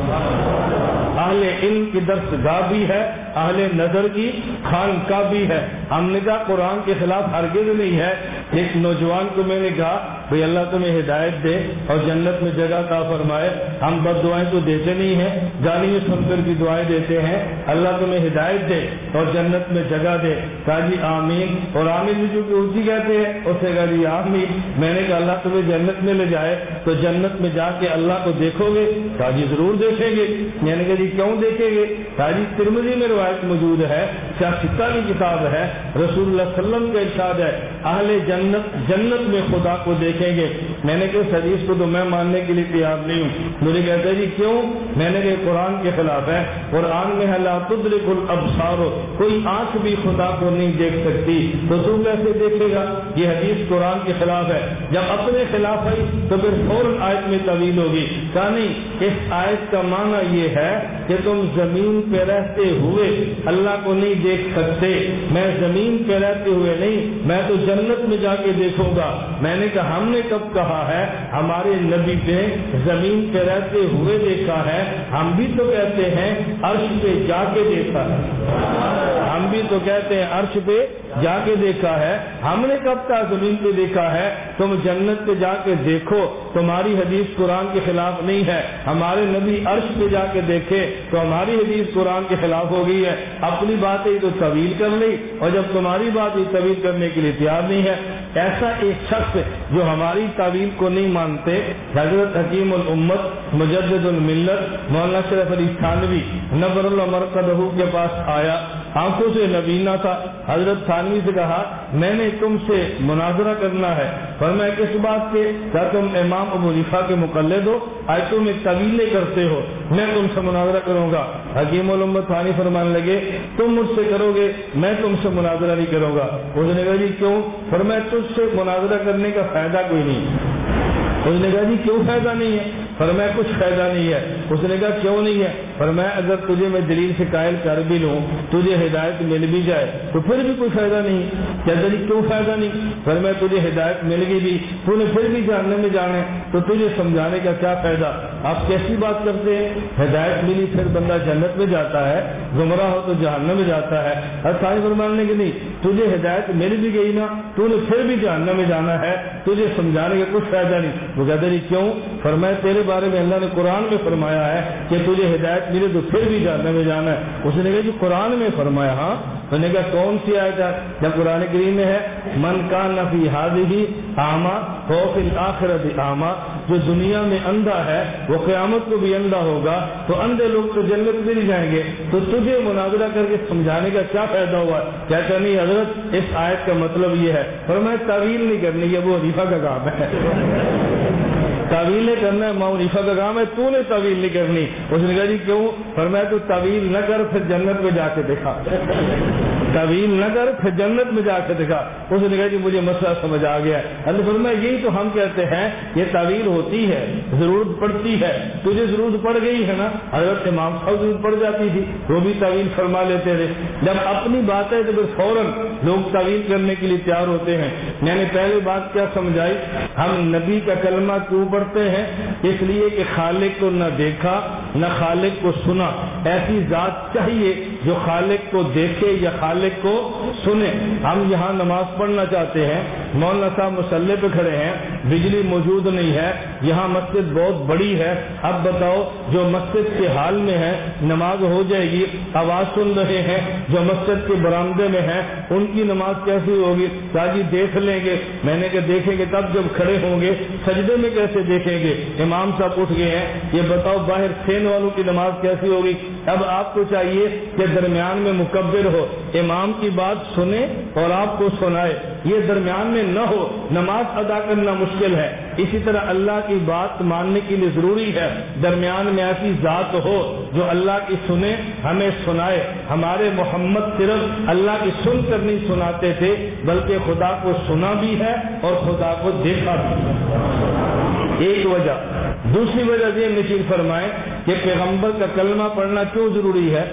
اہل علم کی دست گاہ بھی ہے، اہل نظر کی خان کا بھی ہے۔ ہم نے کہا قرآن کے خلاف ہرگز نہیں ہے۔ ایک نوجوان کو میں نے کہا بھائی اللہ تمہیں ہدایت دے اور جنت میں جگہ کا فرمائے۔ ہم بد دعائیں تو دیتے نہیں ہیں گالی میں سن کر کی دعائیں دیتے ہیں۔ اللہ تمہیں ہدایت دے اور جنت میں جگہ دے۔ کہا جی آمین۔ اور آمین بھی جو کہ اردو کہتے ہیں اسے کہا جی آمین۔ میں نے کہا اللہ تمہیں جنت میں لے جائے، تو جنت میں جا کے اللہ کو دیکھو گے۔ کہا جی ضرور دیکھیں گے۔ میں نے کہا جی کیوں دیکھیں گے؟ کہا جی ترمزی میں روایت موجود ہے کیا سکہ کی کتاب ہے، رسول اللہ علیہ وسلم کا ارشاد ہے۔ اہل جنت جنت میں خدا کو دیکھیں گے میں نے کہا حدیث کو تو میں ماننے کے لیے تیار نہیں ہوں۔ مجھے کہتے ہیں جی کیوں؟ میں نے کہا قرآن کے خلاف ہے۔ قرآن میں اللہ تدرک الابصار۔ کوئی آنکھ بھی خدا کو نہیں دیکھ سکتی۔ تو تو کیسے دیکھے گا؟ یہ حدیث قرآن کے خلاف ہے۔ جب اپنے خلاف آئی تو پھر فوراً آیت میں طویل ہوگی۔ کہا نہیں اس آیت کا معنی یہ ہے کہ تم زمین پہ رہتے ہوئے اللہ کو نہیں دیکھ سکتے۔ میں زمین پہ رہتے ہوئے نہیں، میں تو جنت میں جا کے دیکھوں گا۔ میں نے کہا ہم نے کب کہا ہے، ہمارے نبی پہ زمین پہ رہتے ہوئے دیکھا ہے، ہم بھی تو کہتے ہیں عرش پہ جا کے دیکھا ہے۔ ہم بھی تو کہتے ہیں عرش پہ جا کے دیکھا ہے۔ ہم نے کب کا زمین پہ دیکھا ہے؟ تم جنت پہ جا کے دیکھو، تمہاری حدیث قرآن کے خلاف نہیں ہے۔ ہمارے نبی عرش پہ جا کے دیکھے تو ہماری حدیث قرآن کے خلاف ہو گئی ہے۔ اپنی بات ہی تو طویل کر لی اور جب تمہاری بات ہی طویل کرنے کے لیے تیار نہیں ہے، ایسا ایک شخص جو ہماری تعویل کو نہیں مانتے، حضرت حکیم الامت، مجدد الملت، مولانا شرف علی تھانوی نبر المرکدہ کے پاس آیا، آنکھوں سے نبینا تھا۔ حضرت تھانوی سے کہا، میں نے تم سے مناظرہ کرنا ہے۔ پر میں کس بات کے کیا تم امام ابو رفا کے مقلد ہو آج تم ایک کرتے ہو، میں تم سے مناظرہ کروں گا۔ حکیم الامت تھانی فرمانے لگے، تم مجھ سے کرو گے، میں تم سے مناظرہ نہیں کروں گا۔ اس نے کہا جی کیوں؟ پر میں تجھ سے مناظرہ کرنے کا فائدہ کوئی نہیں۔ اس نے کہا جی کیوں فائدہ نہیں ہے؟ پر میں، کچھ فائدہ نہیں ہے. اس نے کہا، کیوں نہیں ہے؟ پر میں، اگر تجھے میں دلیل سے قائل کر بھی لوں، تجھے ہدایت مل بھی جائے، تو پھر بھی کوئی فائدہ نہیں کیا کیوں فائدہ نہیں؟ پر میں تجھے ہدایت مل گئی بھی، تو نے پھر بھی جاننے میں جانے، تو تجھے سمجھانے کا کیا فائدہ؟ آپ کیسی بات کرتے ہیں؟ ہدایت ملی، پھر بندہ جنت میں جاتا ہے، گمراہ ہو تو جہاننے میں جاتا ہے۔ ہر ساری فرمانے کی نہیں، تجھے ہدایت مل بھی گئی نا، تو نے پھر بھی جاننے میں جانا ہے، تجھے سمجھانے کا کچھ فائدہ نہیں۔ وہ کہتے نہیں، کیوں؟ فرمایا تیرے بارے میں اللہ نے قرآن میں فرمایا ہے کہ تجھے ہدایت ملے تو پھر بھی جاننے میں جانا ہے۔ اس نے کہا جی قرآن میں فرمایا ہاں؟ تو نے کہا، کون سی آیت ہے؟ جب قرآن کیٹیگری میں ہے۔ من کا نفی حاضی آما ہو آخرت آما جو دنیا میں اندھا ہے، وہ قیامت کو بھی اندھا ہوگا۔ تو اندھے لوگ تو جنت میں نہیں جائیں گے۔ تو تجھے مناظرہ کر کے سمجھانے کا کیا فائدہ ہوا؟ کیا نہیں حضرت، اس آیت کا مطلب یہ ہے۔ پر میں تعویل نہیں کرنی ہے وہ ریفا کا کام ہے۔ تعویلیں کرنا ہے معیفہ کا کام ہے، تو نے تعویل نہیں کرنی۔ اس نے کہا جی کیوں؟ پر میں تو تعویل نہ کر، پھر جنت میں جا کے دیکھا تعویل نہ کر، پھر جنت میں جا کے دیکھا اس نے کہا جی مجھے مسئلہ سمجھ آ گیا۔ اللہ فرما یہی تو ہم کہتے ہیں، یہ تعویل ہوتی ہے، ضرورت پڑتی ہے۔ تجھے ضرورت پڑ گئی ہے نا؟ حضرت امام صاحب ضرورت پڑ جاتی تھی، وہ بھی تعویل فرما لیتے تھے۔ جب اپنی بات ہے تو پھر فوراً لوگ تعویل کرنے کے لیے تیار ہوتے ہیں۔ میں نے پہلی بات کیا سمجھائی، ہم نبی کا کلمہ کیوں پڑھتے ہیں، اس لیے کہ خالق کو نہ دیکھا، نہ خالق کو سنا۔ ایسی ذات چاہیے جو خالق کو دیکھے یا خالق کو سنے۔ ہم یہاں نماز پڑھنا چاہتے ہیں، مولانا صاحب مسلح پہ کھڑے ہیں، بجلی موجود نہیں ہے، یہاں مسجد بہت بڑی ہے۔ اب بتاؤ، جو مسجد کے حال میں ہے نماز ہو جائے گی، آواز سن رہے ہیں، جو مسجد کے برامدے میں ہیں، ان کی نماز کیسی ہوگی؟ تاجی دیکھ لیں گے۔ میں نے کہ دیکھیں گے تب جب کھڑے ہوں گے، سجدے میں کیسے دیکھیں گے۔ امام صاحب اٹھ گئے ہیں۔ یہ بتاؤ باہر سین والوں کی نماز کیسی ہوگی؟ اب آپ کو چاہیے کہ درمیان میں مکبر ہو۔ امام کی بات سنے اور آپ کو سنائے۔ یہ درمیان میں نہ ہو۔ نماز ادا کرنا مشکل ہے۔ اسی طرح اللہ کی بات ماننے کے لیے ضروری ہے۔ درمیان میں ایسی ذات ہو جو اللہ کی سنے، ہمیں سنائے۔ ہمارے محمد صرف اللہ کی سن کر نہیں سناتے تھے، بلکہ خدا کو سنا بھی ہے اور خدا کو دیکھا بھی ہے۔ ایک وجہ۔ دوسری وجہ یہ نشین فرمائے کہ پیغمبر کا کلمہ پڑھنا کیوں ضروری ہے؟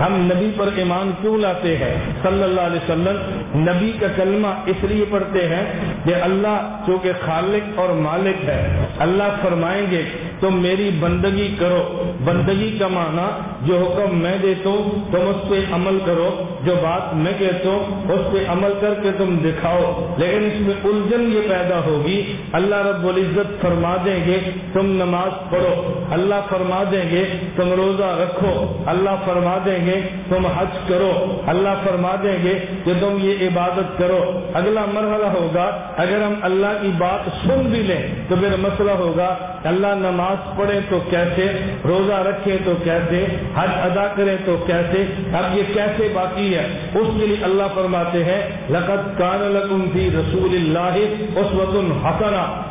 ہم نبی پر ایمان کیوں لاتے ہیں؟ صلی اللہ علیہ وسلم نبی کا کلمہ اس لیے پڑھتے ہیں کہ اللہ چونکہ خالق اور مالک ہے، اللہ فرمائیں گے تم میری بندگی کرو۔ بندگی کا معنی جو حکم میں دیتا ہوں، تم اس پہ عمل کرو۔ جو بات میں کہتا ہوں، اس پہ عمل کر کے تم دکھاؤ۔ لیکن اس میں الجھن یہ پیدا ہوگی۔ اللہ رب العزت فرما دیں گے، تم نماز پڑھو۔ اللہ فرما دیں گے، تم روزہ رکھو۔ اللہ فرما دیں گے، تم حج کرو۔ اللہ فرما دیں گے کہ تم یہ عبادت کرو۔ اگلا مرحلہ ہوگا، اگر ہم اللہ کی بات سن بھی لیں، تو پھر مسئلہ ہوگا، اللہ نماز پڑھے تو کیسے؟ روزہ رکھے تو کیسے؟ حج ادا کرے تو کیسے؟ اب یہ کیسے باقی ہے؟ اس کے لیے اللہ فرماتے ہیں لقت کان لکم فی رسول اللہ اس وقت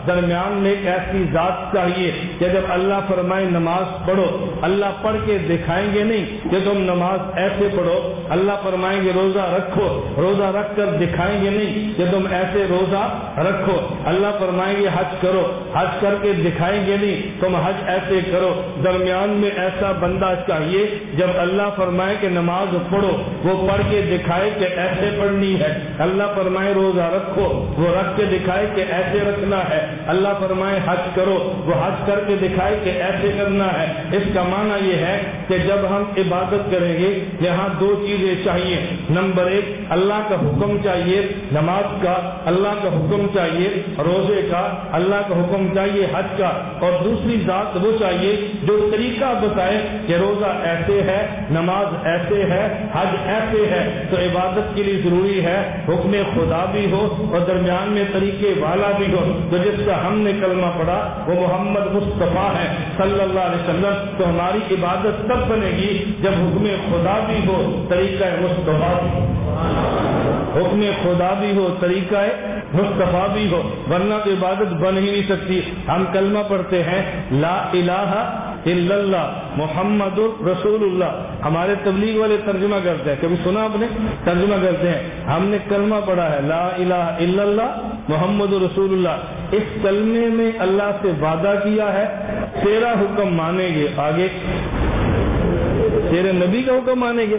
درمیان میں ایک ایسی ذات چاہیے کہ جب اللہ فرمائے نماز پڑھو، اللہ پڑھ کے دکھائیں گے نہیں کہ تم نماز ایسے پڑھو۔ اللہ فرمائیں گے، روزہ رکھو۔ روزہ رکھ کر دکھائیں گے نہیں کہ تم ایسے روزہ رکھو۔ اللہ فرمائیں گے، حج کرو۔ حج کر کے دکھائیں گے نہیں، تم حج ایسے کرو۔ درمیان میں ایسا بندہ چاہیے جب اللہ فرمائے کہ نماز پڑھو، وہ پڑھ کے دکھائے کہ ایسے پڑھنی ہے۔ اللہ فرمائے روزہ رکھو، وہ رکھ کے دکھائے کہ ایسے رکھنا ہے۔ اللہ فرمائے حج کرو، وہ حج کر کے دکھائے کہ ایسے کرنا ہے۔ اس کا معنی یہ ہے کہ جب ہم عبادت کریں گے، یہاں دو چیزیں چاہیے۔ نمبر ایک، اللہ کا حکم چاہیے، نماز کا اللہ کا حکم چاہیے، روزے کا اللہ کا حکم چاہیے، حج کا۔ اور دوسری ذات وہ چاہیے جو طریقہ بتائے کہ روزہ ایسے ہے، نماز ایسے ہے، حج ایسے ہے، تو عبادت کے لیے ضروری ہے، حکم خدا بھی ہو اور درمیان میں طریقے والا بھی ہو۔ تو جس کا ہم نے کلمہ پڑھا، وہ محمد مصطفیٰ ہے، صلی اللہ علیہ وسلم۔ تو ہماری عبادت تب بنے گی جب حکم خدا بھی ہو، طریقہ مصطفیٰ بھی حکم خدا بھی ہو، طریقہ مصطفیٰ بھی ہو، ورنہ تو عبادت بن ہی نہیں سکتی۔ ہم کلمہ پڑھتے ہیں، لا الہ اللہ محمد رسول اللہ۔ ہمارے تبلیغ والے ترجمہ کرتے ہیں۔ کبھی سنا آپ نے؟ ترجمہ کرتے ہیں۔ ہم نے کلمہ پڑھا ہے، لا الہ الا اللہ محمد رسول اللہ۔ اس کلمے میں اللہ سے وعدہ کیا ہے؟ تیرا حکم مانیں گے۔ آگے۔ تیرے نبی کا حکم مانیں گے؟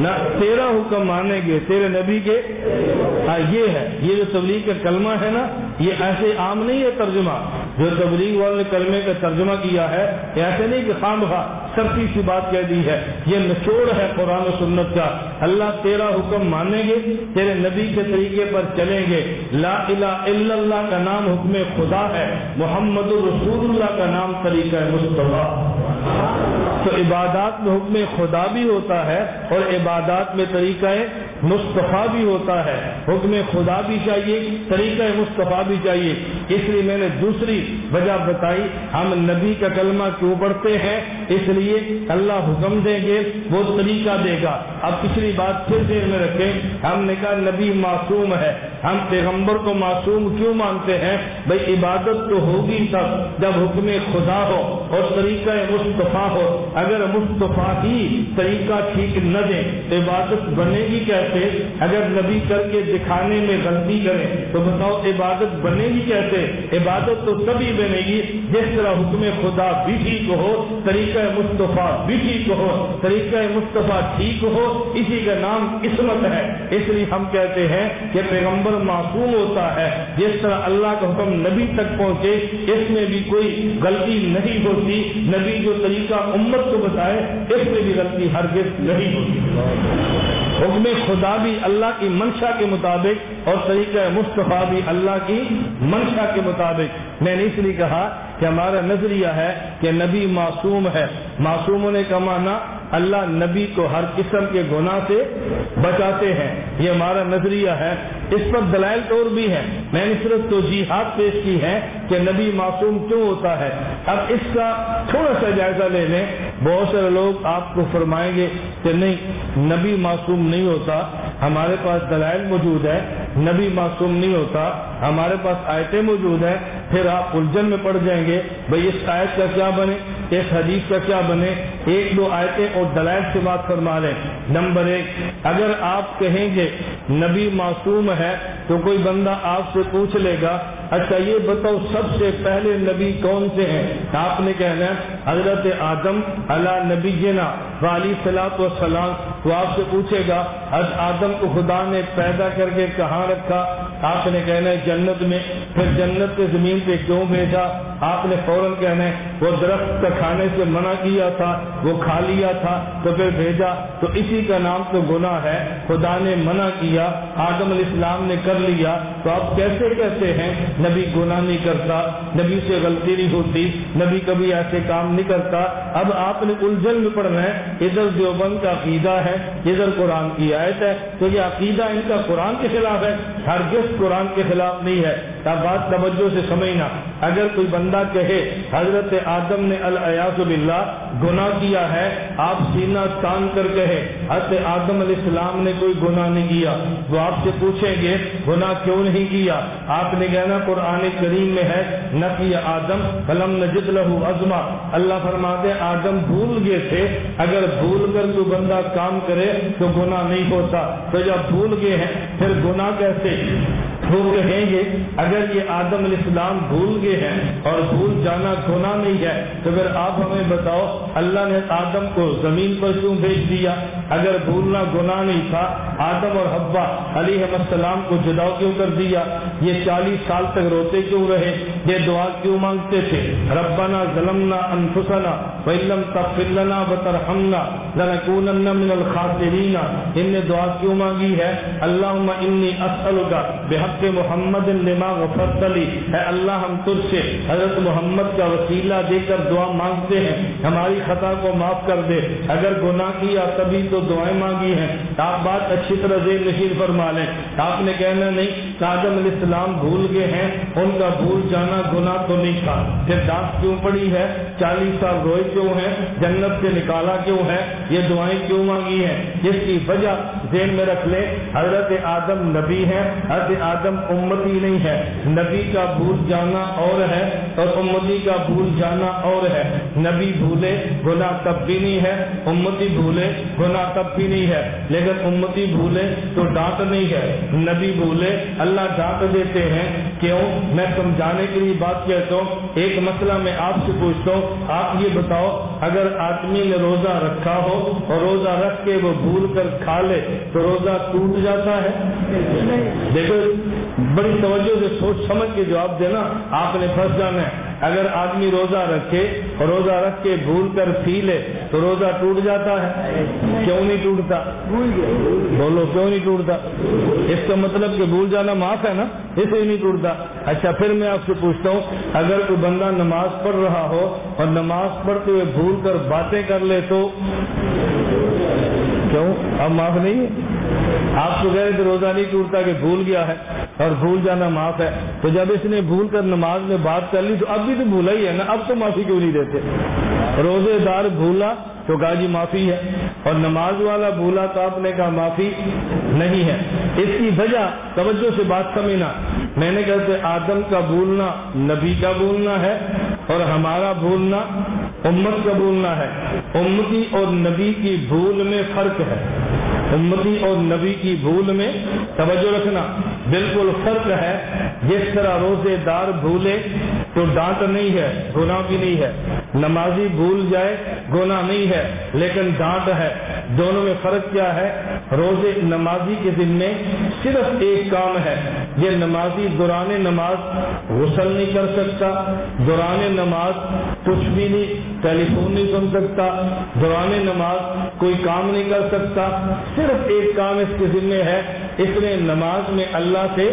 نہ، تیرا حکم مانیں گے۔ تیرے نبی کے۔ ہاں یہ ہے۔ یہ جو تبلیغ کا کلمہ ہے نا، یہ ایسے عام نہیں ہے ترجمہ۔ جو تبلیغ والے نے کلمے کا ترجمہ کیا ہے ایسے نہیں کہ خام خواہ۔ سرتی سی بات کہہ دی ہے، یہ نچوڑ ہے قرآن و سنت کا۔ اللہ تیرا حکم مانیں گے، تیرے نبی کے طریقے پر چلیں گے۔ لا الہ الا اللہ کا نام حکم خدا ہے، محمد الرسول اللہ کا نام طریقہ مصطفیٰ۔ تو عبادات میں حکم خدا بھی ہوتا ہے اور عبادات میں طریقہ مصطفیٰ بھی ہوتا ہے۔ حکم خدا بھی چاہیے، طریقہ مصطفیٰ بھی چاہیے۔ اس لیے میں نے دوسری وجہ بتائی، ہم نبی کا کلمہ کیوں پڑھتے ہیں؟ اس لیے اللہ حکم دیں گے، وہ طریقہ دے گا۔ اب پچھلی بات پھر دیر میں رکھیں، ہم نے کہا نبی معصوم ہے۔ ہم پیغمبر کو معصوم کیوں مانتے ہیں؟ بھائی عبادت تو ہوگی تب جب حکم خدا ہو اور طریقہ مصطفیٰ ہو۔ اگر مصطفیٰ ہی طریقہ ٹھیک نہ دے، عبادت بنے گی کیسے؟ اگر نبی کر کے دکھانے میں غلطی کرے، تو بتاؤ عبادت بنے گی کیسے؟ عبادت تو تبھی بنے گی جس طرح حکم خدا بھی ٹھیک ہو، طریقہ مصطفیٰ بھی ٹھیک ہو، طریقہ مصطفیٰ ٹھیک ہو، اسی کا نام قسمت ہے۔ اس لیے ہم کہتے ہیں کہ پیغمبر معصوم ہوتا ہے، جس طرح اللہ کا حکم نبی تک پہنچے، اس میں بھی کوئی غلطی نہیں ہوتی۔ نبی جو طریقہ امت کو بتائے، اس میں بھی غلطی ہرگز نہیں ہوتی۔ حکم خدا بھی اللہ کی منشا کے مطابق اور طریقہ مصطفیٰ بھی اللہ کی منشا کے مطابق۔ میں نے اس لیے کہا کہ ہمارا نظریہ ہے کہ نبی معصوم ہے۔ معصوم ہونے کا معنی اللہ نبی کو ہر قسم کے گناہ سے بچاتے ہیں۔ یہ ہمارا نظریہ ہے۔ اس پر دلائل طور بھی ہے میں نے صرف تو پیش کی ہے کہ نبی معصوم کیوں ہوتا ہے۔ اب اس کا تھوڑا سا جائزہ لے لیں۔ بہت سارے لوگ آپ کو فرمائیں گے کہ نہیں، نبی معصوم نہیں ہوتا۔ ہمارے پاس دلائل موجود ہے نبی معصوم نہیں ہوتا۔ ہمارے پاس آیتیں موجود ہیں۔ پھر آپ الجھن میں پڑ جائیں گے۔ بھائی، اس آیت کا کیا بنے؟ اس حدیث کا کیا بنے؟ ایک دو آیتیں اور دلائل سے بات فرما لیں۔ نمبر ایک، اگر آپ کہیں گے نبی معصوم ہے تو کوئی بندہ آپ سے پوچھ لے گا اچھا یہ بتاؤ سب سے پہلے نبی کون سے ہیں؟ آپ نے کہنا ہے، حضرت آدم اللہ نبی جنا والی سلاط و سلام تو آپ سے پوچھے گا، حضرت آدم کو خدا نے پیدا کر کے کہاں رکھا؟ آپ نے کہنا ہے جنت میں، پھر جنت کے زمین پہ کیوں بھیجا؟ آپ نے فوراً کہنا ہے، وہ درخت کا کھانے سے منع کیا تھا، وہ کھا لیا تھا، تو پھر بھیجا۔ تو اسی کا نام تو گناہ ہے، خدا نے منع کیا، آدم علیہ السلام نے کر لیا۔ تو آپ کیسے کہتے ہیں، نبی گناہ نہیں کرتا، نبی سے غلطی نہیں ہوتی، نبی کبھی ایسے کام نہیں کرتا؟ اب آپ نے الجھن میں پڑھنا ہے ادھر دیوبند کا عقیدہ ہے، ادھر قرآن کی آیت ہے، تو یہ عقیدہ ان کا قرآن کے خلاف ہے۔ ہر قرآن کے خلاف نہیں ہے۔ بات توجہ سے سمجھنا۔ اگر کوئی بندہ کہے، حضرت آدم نے الیاس باللہ گناہ کیا ہے، آپ سینہ تان کر کہے، حضرت آدم علیہ السلام نے کوئی گناہ نہیں کیا۔ وہ آپ سے پوچھیں گے، گناہ کیوں نہیں کیا؟ آپ نے کہنا، قرآن کریم میں ہے، نہ کیا آدم، فلم نجد لہو ازما اللہ فرماتے آدم بھول گئے تھے۔ اگر بھول کر کوئی بندہ کام کرے تو گناہ نہیں ہوتا۔ تو جب بھول گئے ہیں، پھر گناہ کیسے؟ وہ کہیں گے۔ اگر یہ آدم علیہ السلام بھول گئے ہیں اور بھول جانا گناہ نہیں ہے، تو پھر آپ ہمیں بتاؤ، اللہ نے آدم کو زمین پر کیوں بھیج دیا؟ اگر بھولنا گناہ نہیں تھا، آدم اور حبا علیہ السلام کو جداؤ کیوں کر دیا؟ یہ چالیس سال تک روتے کیوں رہے؟ یہ دعا کیوں مانگتے تھے؟ ربنا ظلمنا انفسنا وَإِلَّمْ تَغْفِرْ لَنَا وَتَرْحَمْنَا لَنَكُونَنَّ مِنَ الْخَاسِرِينَ۔ ان نے دعا کیوں مانگی ہے؟ اللہم انی اسألگا بحق محمد لما غفرت لی اے اللہ، ہم تجھ سے حضرت محمد کا وسیلہ دے کر دعا مانگتے ہیں۔ ہماری خطا کو معاف کر دے۔ اگر گناہ کیا تبھی تو دعائیں مانگی ہیں۔ آپ بات اچھی طرح ذہن نشین فرما لیں۔ آپ نے کہنا نہیں آدم علیہ السلام بھول گئے ہیں۔ ان کا بھول جانا گناہ تو نہیں تھا۔ پھر ڈانٹ کیوں پڑی ہے؟ چالیس سال روئے کیوں ہیں جنت سے نکالا کیوں ہے؟ یہ دعائیں کیوں مانگی ہیں؟ جس کی وجہ ذہن میں رکھ لیں، حضرت آدم نبی ہے حضرت آدم امتی نہیں ہے۔ نبی کا بھول جانا اور ہے اور امتی کا بھول جانا اور ہے۔ نبی بھولے گناہ تب بھی نہیں ہے امتی بھولے گناہ تب بھی نہیں ہے۔ لیکن امتی بھولے تو ڈانٹ نہیں ہے۔ نبی بھولے اللہ ڈانٹ دیتے ہیں۔ کیوں؟ میں سمجھانے کے لیے بات کہتا ہوں۔ ایک مسئلہ میں آپ سے پوچھتا ہوں۔ آپ یہ بتاؤ اگر آدمی نے روزہ رکھا ہو اور روزہ رکھ کے وہ بھول کر کھا لے تو روزہ ٹوٹ جاتا ہے؟ دیکھو بڑی توجہ سے سوچ سمجھ کے جواب دینا آپ نے پھنس جانا ہے۔ اگر آدمی روزہ رکھے اور روزہ رکھ کے بھول کر پی لے تو روزہ ٹوٹ جاتا ہے۔ کیوں نہیں ٹوٹتا؟ بولو کیوں نہیں ٹوٹتا؟ اس کا مطلب کہ بھول جانا معاف ہے نا؟ اس لیے نہیں ٹوٹتا۔ اچھا پھر میں آپ سے پوچھتا ہوں، اگر کوئی بندہ نماز پڑھ رہا ہو اور نماز پڑھتے ہوئے بھول کر باتیں کر لے تو؟ کیوں؟ اب معاف نہیں ہے۔ آپ کو کہہ رہے تھے روزہ نہیں ٹوٹتا کہ بھول گیا ہے۔ اور بھول جانا معاف ہے۔ تو جب اس نے بھول کر نماز میں بات کر لی تو اب بھی تو بھولا ہی ہے نا، اب تو معافی کیوں نہیں دیتے؟ روزے دار بھولا تو کہا جی معافی ہے، اور نماز والا بھولا تو آپ نے کہا معافی نہیں ہے۔ اس کی وجہ توجہ سے بات سمجھنا۔ میں نے کہتے آدم کا بھولنا نبی کا بھولنا ہے، اور ہمارا بھولنا امت کا بھولنا ہے۔ امتی اور نبی کی بھول میں فرق ہے۔ امتی اور نبی کی بھول میں توجہ رکھنا۔ بالکل فرق ہے۔ جس طرح روزے دار بھولے تو ڈانٹ نہیں ہے گناہ بھی نہیں ہے۔ نمازی بھول جائے، گناہ نہیں ہے، لیکن ڈانٹ ہے۔ دونوں میں فرق کیا ہے؟ روزے نمازی کے دن میں صرف ایک کام ہے، یہ نمازی دوران نماز غسل نہیں کر سکتا، دوران نماز کچھ بھی نہیں۔ ٹیلی فون نہیں سن سکتا دوران نماز کوئی کام نہیں کر سکتا، صرف ایک کام اس کے ذمے ہے، اس نے نماز میں اللہ سے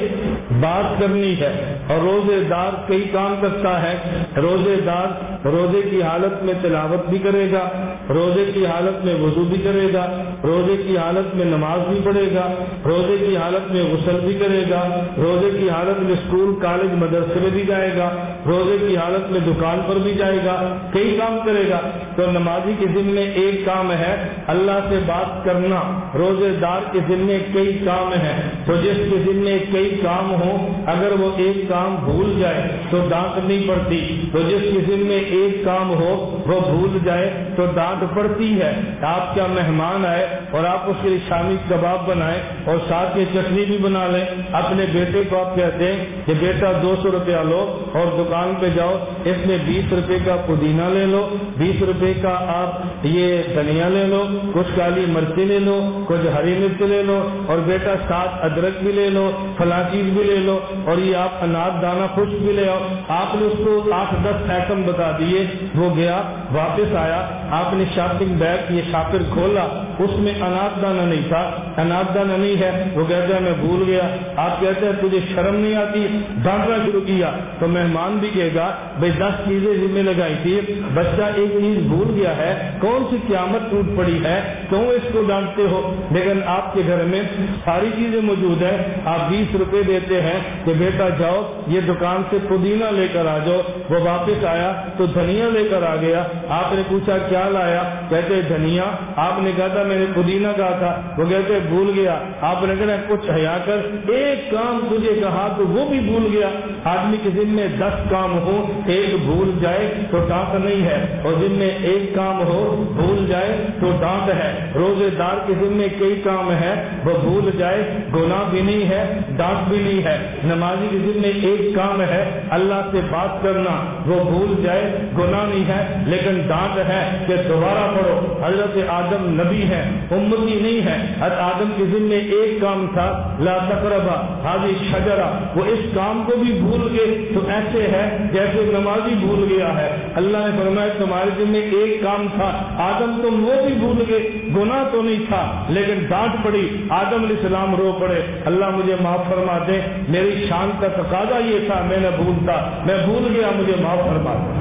بات کرنی ہے اور روزے دار کئی کام کرتا ہے۔ روزے دار روزے کی حالت میں تلاوت بھی کرے گا، روزے کی حالت میں وضو بھی کرے گا، روزے کی حالت میں نماز بھی پڑھے گا، روزے کی حالت میں غسل بھی کرے گا، روزے کی حالت میں اسکول، کالج، مدرسے میں بھی جائے گا، روزے کی حالت میں دکان پر بھی جائے گا، کئی کام کرے گا۔ تو نمازی کے ذمے ایک کام ہے اللہ سے بات کرنا، روزے دار کے ذمے کئی کام ہے تو جس کے ذمے کئی کام ہو اگر وہ ایک کام بھول جائے تو ڈانٹ نہیں پڑتی۔ تو جس کے ذمے ایک کام ہو وہ بھول جائے تو ڈانٹ پڑتی ہے۔ آپ کیا مہمان آئے اور آپ اس کے لیے شامی کباب بنائے اور ساتھ میں چٹنی بھی بنا لیں؟ اپنے بیٹے کو آپ کہتے ہیں کہ بیٹا دو سو روپیہ لو اور دکان پہ جاؤ، اس میں بیس روپے کا پودینہ لے لو، بیس روپے کا آپ یہ دھنیا لے لو، کچھ کالی مرچی لے لو، کچھ ہری مرچ لے لو اور بیٹا سات ادرک بھی لے لو، فلاں چیز بھی لے لو اور یہ آپ اناج دانا خشک بھی لے آؤ۔ آپ نے اس کو آٹھ دس آئٹم بتا دیے، وہ گیا واپس آیا آپ نے شاپنگ بیگ یہ شاپر کھولا اس میں اناج دانا نہیں تھا اناج دانا نہیں ہے۔ وہ کہتے ہیں میں بھول گیا۔ آپ کہتے ہیں، تجھے شرم نہیں آتی؟ ڈانٹنا شروع کیا۔ تو مہمان بھی کہے گا بھائی دس چیزیں ذمہ لگائی تھی۔ بچہ ایک چیز بھول گیا ہے، کون سی قیامت ٹوٹ پڑی ہے؟ کیوں اس کو ڈانٹتے ہو؟ لیکن آپ کے گھر میں ساری چیزیں موجود ہیں۔ آپ بیس روپے دیتے ہیں کہ بیٹا جاؤ، یہ دکان سے پودینہ لے کر آ جاؤ۔ وہ واپس آیا تو دھنیا لے کر آ گیا۔ آپ نے پوچھا، کیا لایا؟ کہتے دھنیا۔ آپ نے کہا تھا میں نے پودینہ کہا تھا۔ وہ کہتے بھول گیا۔ آپ نے کہا، کچھ حیا کر۔ ایک کام تجھے کہا تو وہ بھی بھول گیا۔ آدمی کے دن میں دس کام ہو ایک بھول جائے تو ڈانٹ نہیں ہے۔ اور دن میں ایک کام ہو، بھول جائے تو ڈانٹ ہے۔ روزے دار کے دن میں کئی کام ہے وہ بھول جائے، گناہ بھی نہیں ہے، ڈانٹ بھی نہیں ہے۔ نمازی کے دن میں ایک کام ہے، اللہ سے بات کرنا۔ وہ بھول جائے، گناہ نہیں ہے لیکن لیکن ڈانٹ ہے کہ دوبارہ پڑھو۔ حضرت آدم نبی ہے، امتی نہیں ہے۔ حضرت آدم کے ذمے ایک کام تھا، لا تقربا حاضی شجرا وہ اس کام کو بھی بھول گئے۔ تو ایسے ہے جیسے نمازی بھول گیا ہے۔ اللہ نے فرمایا، تمہارے ذمے ایک کام تھا۔ آدم تم وہ بھی بھول گئے۔ گناہ تو نہیں تھا، لیکن ڈانٹ پڑی۔ آدم علیہ السلام رو پڑے۔ اللہ مجھے معاف فرما دے۔ میری شان کا تقاضا یہ تھا، میں نے بھولتا۔ میں بھول گیا، مجھے معاف فرما دے۔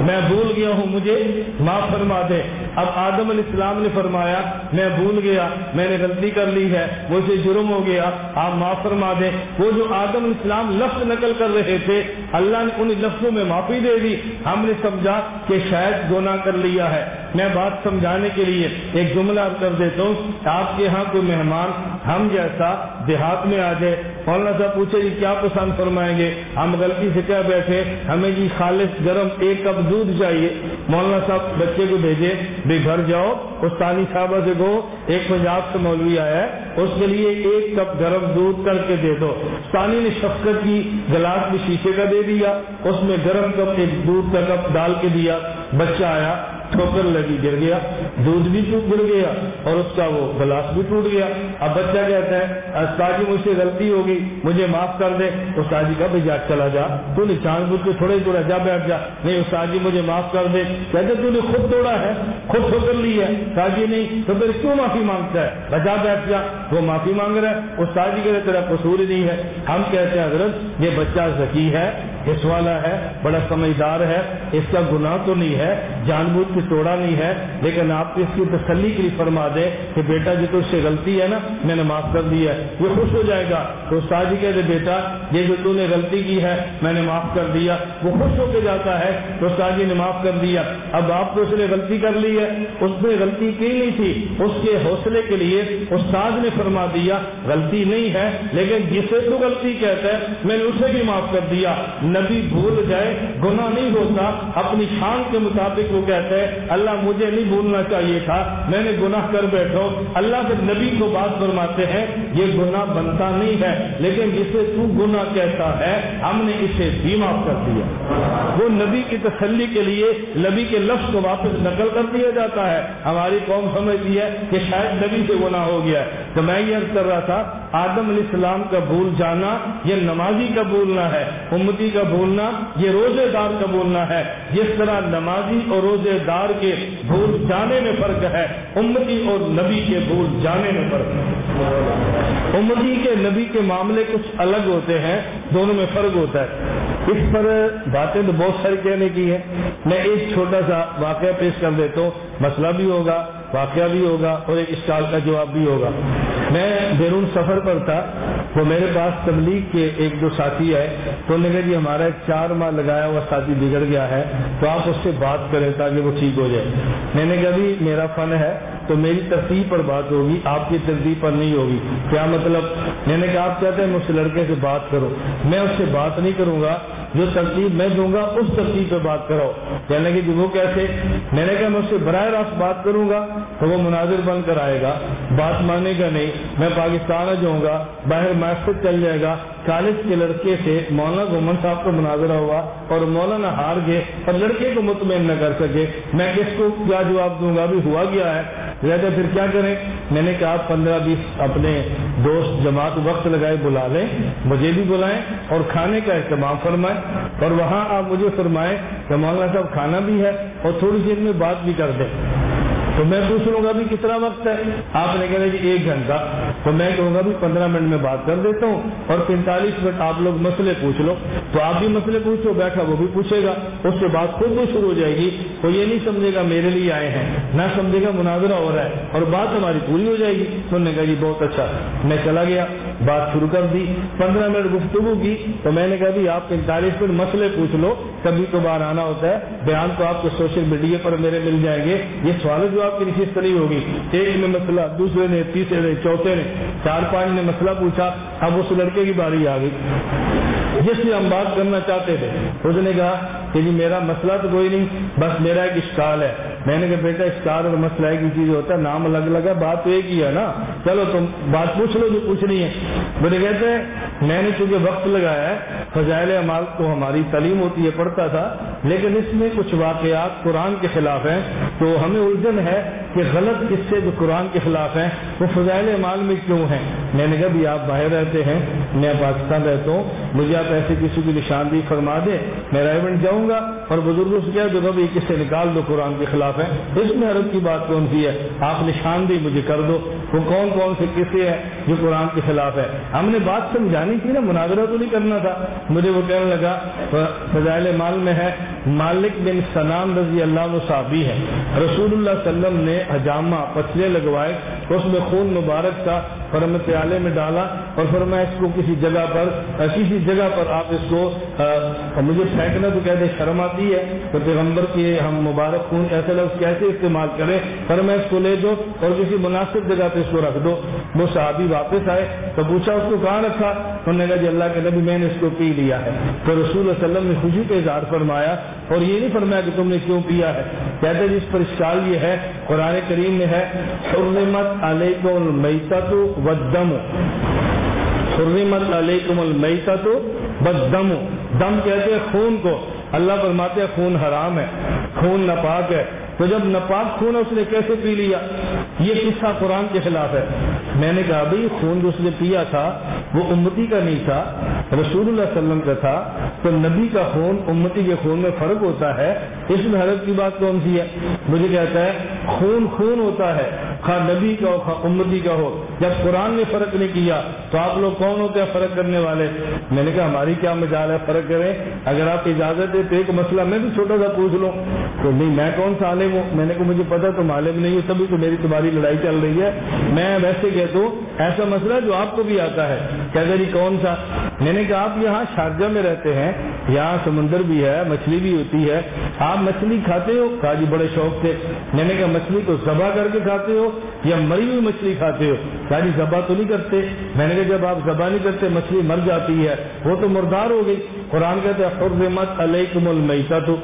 میں بھول گیا ہوں، مجھے معاف فرما دے۔ اب آدم علیہ السلام نے فرمایا، میں بھول گیا، میں نے غلطی کر لی ہے مجھے جرم ہو گیا، آپ معاف فرما دیں۔ وہ جو آدم علیہ السلام لفظ نقل کر رہے تھے، اللہ نے ان لفظوں میں معافی دے دی۔ ہم نے سمجھا کہ شاید گناہ کر لیا ہے۔ میں بات سمجھانے کے لیے ایک جملہ کر دیتا ہوں، آپ کے ہاں کوئی مہمان ہم جیسا دیہات میں آ جائے، مولانا صاحب پوچھے جی کیا پسند فرمائیں گے؟ ہم غلطی سے کیا بیٹھے؟ ہمیں جی خالص گرم ایک کپ دودھ چاہیے۔ مولانا صاحب بچے کو بھیجے، بھی گھر جاؤ، استانی صاحبہ سے کہو، ایک پنجاب سے مولوی آیا ہے، اس کے لیے ایک کپ گرم دودھ کر کے دے دو۔ استانی نے شفقت کی، گلاس بھی شیشے کا دے دیا، اس میں گرم کپ ایک دودھ کا کپ ڈال کے دیا۔ بچہ آیا ٹھوکر لگی، گر گیا، دودھ بھی گر گیا اور اس کا وہ گلاس بھی ٹوٹ گیا۔ اب بچہ کہتا ہے استاد جی مجھ سے غلطی ہوگی مجھے معاف کر دے۔ استاد جی کا بھی جا، چلا جا۔ تو نے چاند بوجھ کے تھوڑے توڑا جا، بیٹھ جا۔ نہیں استاد جی مجھے معاف کر دے۔ کہتے تو نے خود توڑا ہے، خود ٹھوکر لی ہے۔ استاد جی نہیں تو پھر کیوں معافی مانگتا ہے؟ بجا بیٹھ جا۔ وہ معافی مانگ رہا ہے۔ استاد جی کہتے تیرا قصور ہی نہیں ہے۔ ہم کہتے ہیں، حضرت، یہ بچہ ذکی ہے اس والا ہے، بڑا سمجھدار ہے، اس کا گناہ تو نہیں ہے، جان بوجھ کے توڑا نہیں ہے، لیکن آپ اس کی تسلی کے لیے فرما دیں کہ بیٹا جو تو اس سے غلطی ہے نا، میں نے معاف کر دیا ہے یہ خوش ہو جائے گا۔ تو استاد جی کہتے بیٹا، یہ جو تو نے غلطی کی ہے، میں نے معاف کر دیا۔ وہ خوش ہو کے جاتا ہے، تو استاد جی نے معاف کر دیا۔ اب آپ کو اس نے غلطی کر لی ہے، اس نے غلطی کی نہیں تھی۔ اس کے حوصلے کے لیے استاد نے فرما دیا، غلطی نہیں ہے، لیکن جسے تو غلطی کہتا ہے، میں نے اسے بھی معاف کر دیا۔ نبی بھول جائے، گناہ نہیں ہوتا۔ اپنی شان کے مطابق وہ کہتا ہے اللہ مجھے نہیں بھولنا چاہیے تھا، میں نے گناہ کر بیٹھو اللہ کے نبی کو بات فرماتے ہیں، یہ گناہ بنتا نہیں ہے، لیکن جسے تو گناہ کہتا ہے، ہم نے اسے بھی معاف کر دیا۔ وہ نبی کی تسلی کے لیے، نبی کے لفظ کو واپس نقل کر دیا جاتا ہے۔ ہماری قوم سمجھتی ہے کہ شاید نبی سے گناہ ہو گیا۔ ہے تو میں یہ عرض کر رہا تھا آدم علیہ السلام کا بھول جانا یہ نمازی کا بھولنا ہے، امتی کا بھولنا یہ روزے دار کا بھولنا ہے۔ جس طرح نمازی اور روزے دار کے بھول جانے میں فرق ہے، امتی اور نبی کے بھول جانے میں فرق ہے۔ امتی کے نبی کے معاملے کچھ الگ ہوتے ہیں، دونوں میں فرق ہوتا ہے۔ اس پر باتیں تو بہت ساری کہنے کی ہیں۔ میں ایک چھوٹا سا واقعہ پیش کر دیتا ہوں، مسئلہ بھی ہوگا۔ واقعہ بھی ہوگا اور ایک اسٹال کا جواب بھی ہوگا۔ میں بیرون سفر پر تھا، وہ میرے پاس تبلیغ کے ایک دو ساتھی ہے تو نے کہا جی ہمارا ایک چار ماہ لگایا ہوا ساتھی بگڑ گیا ہے، تو آپ اس سے بات کریں تاکہ وہ ٹھیک ہو جائے۔ میں نے کہا بھی میرا فن ہے تو میری ترتیب پر بات ہوگی، آپ کی ترتیب پر نہیں ہوگی۔ کیا مطلب؟ میں نے کہا، آپ چاہتے ہیں مجھ سے لڑکے سے بات کرو۔ میں اس سے بات نہیں کروں گا، جو ترتیب میں دوں گا، اس ترتیب پہ بات کرو کہنے یعنی کہ وہ کیسے؟ میں نے کہا، میں اس سے براہ راست بات کروں گا تو وہ مناظر بن کر آئے گا۔ بات مانے گا نہیں، میں پاکستان آ جاؤں گا، باہر میسج چل جائے گا۔ کالج کے لڑکے سے مولانا گومن صاحب کا مناظرہ ہوا اور مولانا ہار گئے اور لڑکے کو مطمئن نہ کر سکے۔ میں کس کو کیا جواب دوں گا؟ بھی ہوا گیا ہے؟ لہٰذا پھر کیا کریں؟ میں نے کہا پندرہ بیس اپنے دوست جماعت وقت لگائے بلا لیں، مجھے بھی بلائیں اور کھانے کا اہتمام فرمائیں۔ اور وہاں آپ مجھے فرمائیں کہ مولانا صاحب کھانا بھی ہے اور تھوڑی دیر میں بات بھی کر دیں۔ تو میں پوچھ لوں گا بھی کتنا وقت ہے؟ آپ نے کہنا جی ایک گھنٹہ۔ تو میں کہوں گا بھی پندرہ منٹ میں بات کر دیتا ہوں اور پینتالیس منٹ آپ لوگ مسئلے پوچھ لو۔ تو آپ بھی مسئلے پوچھو، بیٹھا وہ بھی پوچھے گا۔ اس کے بعد خود بھی شروع ہو جائے گی۔ وہ یہ نہیں سمجھے گا میرے لیے آئے ہیں، نہ سمجھے گا مناظرہ ہو رہا ہے اور بات ہماری پوری ہو جائے گی۔ تو نے کہا جی بہت اچھا۔ میں چلا گیا۔ بات شروع کر دی، پندرہ منٹ گفتگو کی، تو میں نے کہا بھی آپ پینتالیس منٹ مسئلے پوچھ لو، کبھی تو باہر آنا ہوتا ہے، بیان تو آپ کو سوشل میڈیا پر میرے مل جائیں گے۔ یہ سوال جو آپ کی نشست نہیں ہوگی۔ ایک نے مسئلہ، دوسرے نے، تیسرے نے، چوتھے نے، چار پانچ نے مسئلہ پوچھا، اب اس لڑکے کی باری آ گئی۔ جس سے ہم بات کرنا چاہتے تھے، اس نے کہا کہ جی میرا مسئلہ تو کوئی نہیں، بس میرا ایک اسٹال ہے۔ میں نے کہا، بیٹا اسٹال اور مسئلہ ایک ہی چیز ہوتا ہے، نام الگ الگ ہے، بات تو ایک ہی ہے نا. چلو تم بات پوچھ لو جو پوچھنی ہے. مجھے کہتے ہیں، میں نے چونکہ وقت لگایا ہے، فضائل اعمال کو ہماری تعلیم ہوتی ہے، پڑھتا تھا، لیکن اس میں کچھ واقعات قرآن کے خلاف ہیں، تو ہمیں الجھن ہے کہ غلط قصے جو قرآن کے خلاف ہیں، وہ فضائل اعمال میں کیوں ہیں؟ میں نے کہا، بھی آپ باہر رہتے ہیں، میں پاکستان رہتا ہوں، مجھے آپ ایسے کسی کی نشاندہی فرما دیں، میں رائے جاؤں گا اور بزرگوں سے کیا جو کبھی قصے نکال دو قرآن کے خلاف خلاف ہے۔ اس میں عرب کی بات کون سی ہے؟ آپ نشاندہی مجھے کر دو۔ وہ کون کون سے قصے ہیں جو قرآن کے خلاف ہے؟ ہم نے بات سمجھانی تھی نا، مناظرہ تو نہیں کرنا تھا۔ مجھے وہ کہنے لگا، فضائل مال میں ہے۔ مالک بن سلام رضی اللہ صحابی ہے رسول اللہ صلی اللہ علیہ وسلم نے حجامہ پچلے لگوائے، اس میں خون مبارک تھا پیالے میں ڈالا اور پھر میں اس کو کسی جگہ پر، کسی جگہ پر آپ اس کو مجھے پھینکنا تو کہتے شرم آتی ہے، تو پیغمبر کی ہم مبارک خون ایسے لفظ کیسے استعمال کریں؟ پر میں اس کو لے دو اور کسی مناسب جگہ پہ اس کو رکھ دو۔ وہ صحابی واپس آئے تو پوچھا، اس کو کہاں رکھا؟ انہوں نے کہا جی اللہ کے نبی میں نے اس کو پی لیا ہے۔ تو رسول اللہ علیہ وسلم نے خوشی کا اظہار فرمایا اور یہ نہیں فرمایا کہ تم نے کیوں پیا ہے۔ کہتے جس جی پر اشکال یہ ہے قرآن کریم میں ہے، حرمت علیکم المیتت والدم۔ حرمت علیکم المیتت والدم۔ دم کہتے ہیں خون کو۔ اللہ فرماتے ہیں خون حرام ہے، خون ناپاک ہے۔ تو جب ناپاک خون اس نے کیسے پی لیا؟ یہ قصہ قرآن کے خلاف ہے۔ میں نے کہا، بھائی، خون جو اس نے پیا تھا وہ امتی کا نہیں تھا، رسول اللہ علیہ وسلم کا تھا۔ تو نبی کا خون، امتی کے خون میں فرق ہوتا ہے۔ اس میں حضرت کی بات کون سی ہے؟ مجھے کہتا ہے، خون خون ہوتا ہے، خواہ نبی کا ہو، خواہ امتی کا ہو۔ جب قرآن نے فرق نہیں کیا تو آپ لوگ کون ہوتے ہیں فرق کرنے والے؟ میں نے کہا ہماری کیا مجال ہے فرق کریں؟ اگر آپ اجازت دے تو ایک مسئلہ میں بھی چھوٹا سا پوچھ لوں۔ تو نہیں، میں کون سا عالم ہوں؟ میں نے کہا مجھے پتا تو عالم نہیں ہوں تبھی تو میری تمہاری لڑائی چل رہی ہے۔ میں ویسے کہتا ہوں، ایسا مسئلہ جو آپ کو بھی آتا ہے کیا جی کون سا؟ میں نے کہا آپ یہاں شارجہ میں رہتے ہیں، یہاں سمندر بھی ہے، مچھلی بھی ہوتی ہے۔ آپ مچھلی کھاتے ہو؟ کہا جی بڑے شوق سے۔ میں نے کہا مچھلی کو ذبح کر کے کھاتے ہو یا مری ہوئی مچھلی کھاتے ہو؟ جی ذبح تو نہیں کرتے۔ میں نے کہا جب آپ ذبح نہیں کرتے، مچھلی مر جاتی ہے۔ وہ تو مردار ہو گئی۔ قرآن کہتے حرمت علیکم المیتا تو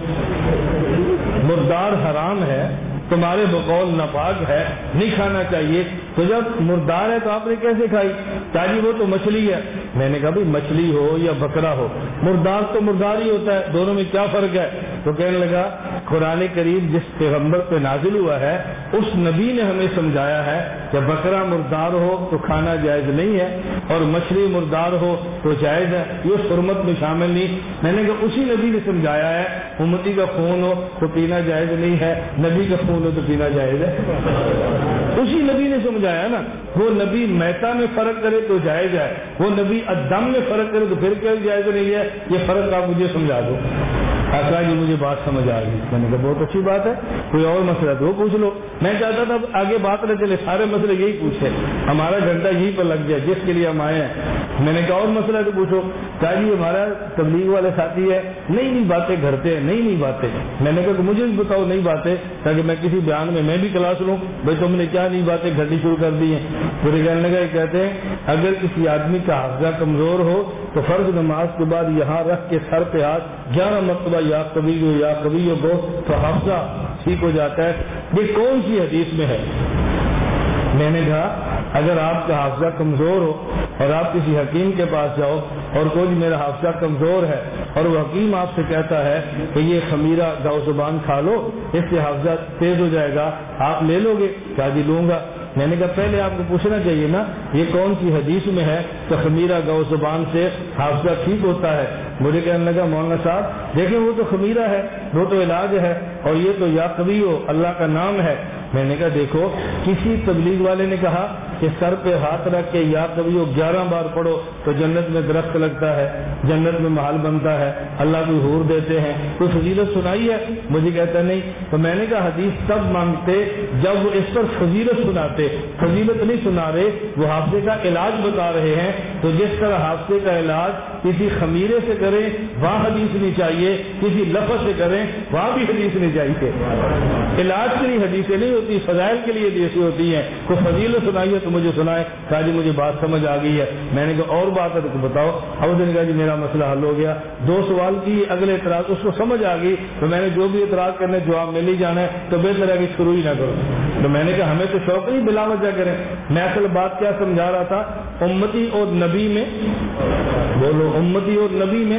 مردار حرام ہے، تمہارے بقول ناپاک ہے، نہیں کھانا چاہیے۔ تو جب مردار ہے تو آپ نے کیسے کھائی؟ چاہیے وہ تو مچھلی ہے۔ میں نے کہا بھائی، مچھلی ہو یا بکرا ہو۔ مردار تو مردار ہی ہوتا ہے، دونوں میں کیا فرق ہے؟ تو کہنے لگا قرآن قریب جس پیغمبر پہ نازل ہوا ہے، اس نبی نے ہمیں سمجھایا ہے کہ بکرا مردار ہو تو کھانا جائز نہیں ہے اور مچھلی مردار ہو تو جائز ہے۔ یہ حرمت میں شامل نہیں۔ میں نے کہا، اسی نبی نے سمجھایا ہے، امتی کا خون ہو تو پینا جائز نہیں ہے، نبی کا خون ہو تو پینا جائز ہے۔ اسی نبی نے سمجھایا نا، وہ نبی میتا میں فرق کرے تو جائز ہے، وہ نبی ادم میں فرق کرے تو پھر کیا جائز نہیں ہے؟ یہ فرق آپ مجھے سمجھا دو۔ آقا جی مجھے بات سمجھ آ گئی میں نے کہا، بہت اچھی بات ہے، کوئی اور مسئلہ تو وہ پوچھ لو۔ میں چاہتا تھا آگے بات نہ چلے سارے مسئلے یہی پوچھے۔ ہمارا گھنٹہ یہیں پر لگ جائے جس کے لیے ہم آئے ہیں۔ میں نے کہا اور مسئلہ تو پوچھو۔ کیا جی ہمارا تبلیغ والے ساتھی ہے۔ نئی نئی باتیں گھرتے ہیں، نئی نئی باتیں۔ میں نے کہا کہ مجھے بھی بتاؤ نئی باتیں تاکہ میں کسی بیان میں میں بھی کلاس لوں۔ بھائی، تم نے کیا نئی باتیں گھرنی شروع کر دی ہیں؟ پورے کہنے لگا کہتے ہیں، اگر کسی آدمی کا حافظہ کمزور ہو تو فرض نماز کے بعد یہاں رکھ کے سر پہ ہاتھ گیارہ مرتبہ یا کبھی ہو یا کبھی ہو تو حافظہ ٹھیک ہو جاتا ہے۔ یہ کون سی حدیث میں ہے؟ میں نے کہا اگر آپ کا حافظہ کمزور ہو اور آپ کسی حکیم کے پاس جاؤ اور کوئی میرا حافظہ کمزور ہے اور وہ حکیم آپ سے کہتا ہے کہ یہ خمیرہ گاؤ زبان کھا لو، اس سے حافظہ تیز ہو جائے گا، آپ لے لو گے کیا جی لوں گا۔ میں نے کہا پہلے آپ کو پوچھنا چاہیے نا، یہ کون سی حدیث میں ہے تو خمیرہ گو زبان سے حافظہ ٹھیک ہوتا ہے؟ مجھے کہنے لگا، مولانا صاحب، دیکھیں وہ تو خمیرہ ہے، وہ تو علاج ہے اور یہ تو یا کبھی ہو، اللہ کا نام ہے۔ میں نے کہا، دیکھو، کسی تبلیغ والے نے کہا کہ سر پہ ہاتھ رکھ کے یا کبھی وہ گیارہ بار پڑھو تو جنت میں درخت لگتا ہے، جنت میں محل بنتا ہے، اللہ کو حور دیتے ہیں۔ تو فضیلت سنائی ہے؟ مجھے کہتا نہیں۔ تو میں نے کہا، حدیث تب مانگتے جب وہ اس پر فضیلت سناتے۔ فضیلت نہیں سنا رہے، وہ حادثے کا علاج بتا رہے ہیں۔ تو جس طرح حادثے کا علاج کسی خمیرے سے کریں، وہاں حدیث نہیں چاہیے۔ کسی لفظ سے کریں، وہاں بھی حدیث نہیں چاہیے۔ علاج کے لیے حدیثیں نہیں ہوتی، فضائل کے لیے جیسی ہوتی ہیں۔ کوئی فضیلت سنائی ہے تو مجھے سنائے کہا جی مجھے بات سمجھ آ گئی ہے۔ میں نے کہا، اور بات ہے تو بتاؤ۔ اب نے کہا جی میرا مسئلہ حل ہو گیا۔ دو سوال کی اگلے اعتراض، اس کو سمجھ آ گئی۔ تو میں نے جو بھی اعتراض کرنے، جواب مل ہی جانا ہے، تو بہتر ہے کہ شروع ہی نہ کرو۔ تو میں نے کہا، ہمیں تو شوق نہیں بلا وجہ کریں۔ میں اصل بات کیا سمجھا رہا تھا؟ امتی اور نبی میں۔ بولو، امتی اور نبی میں۔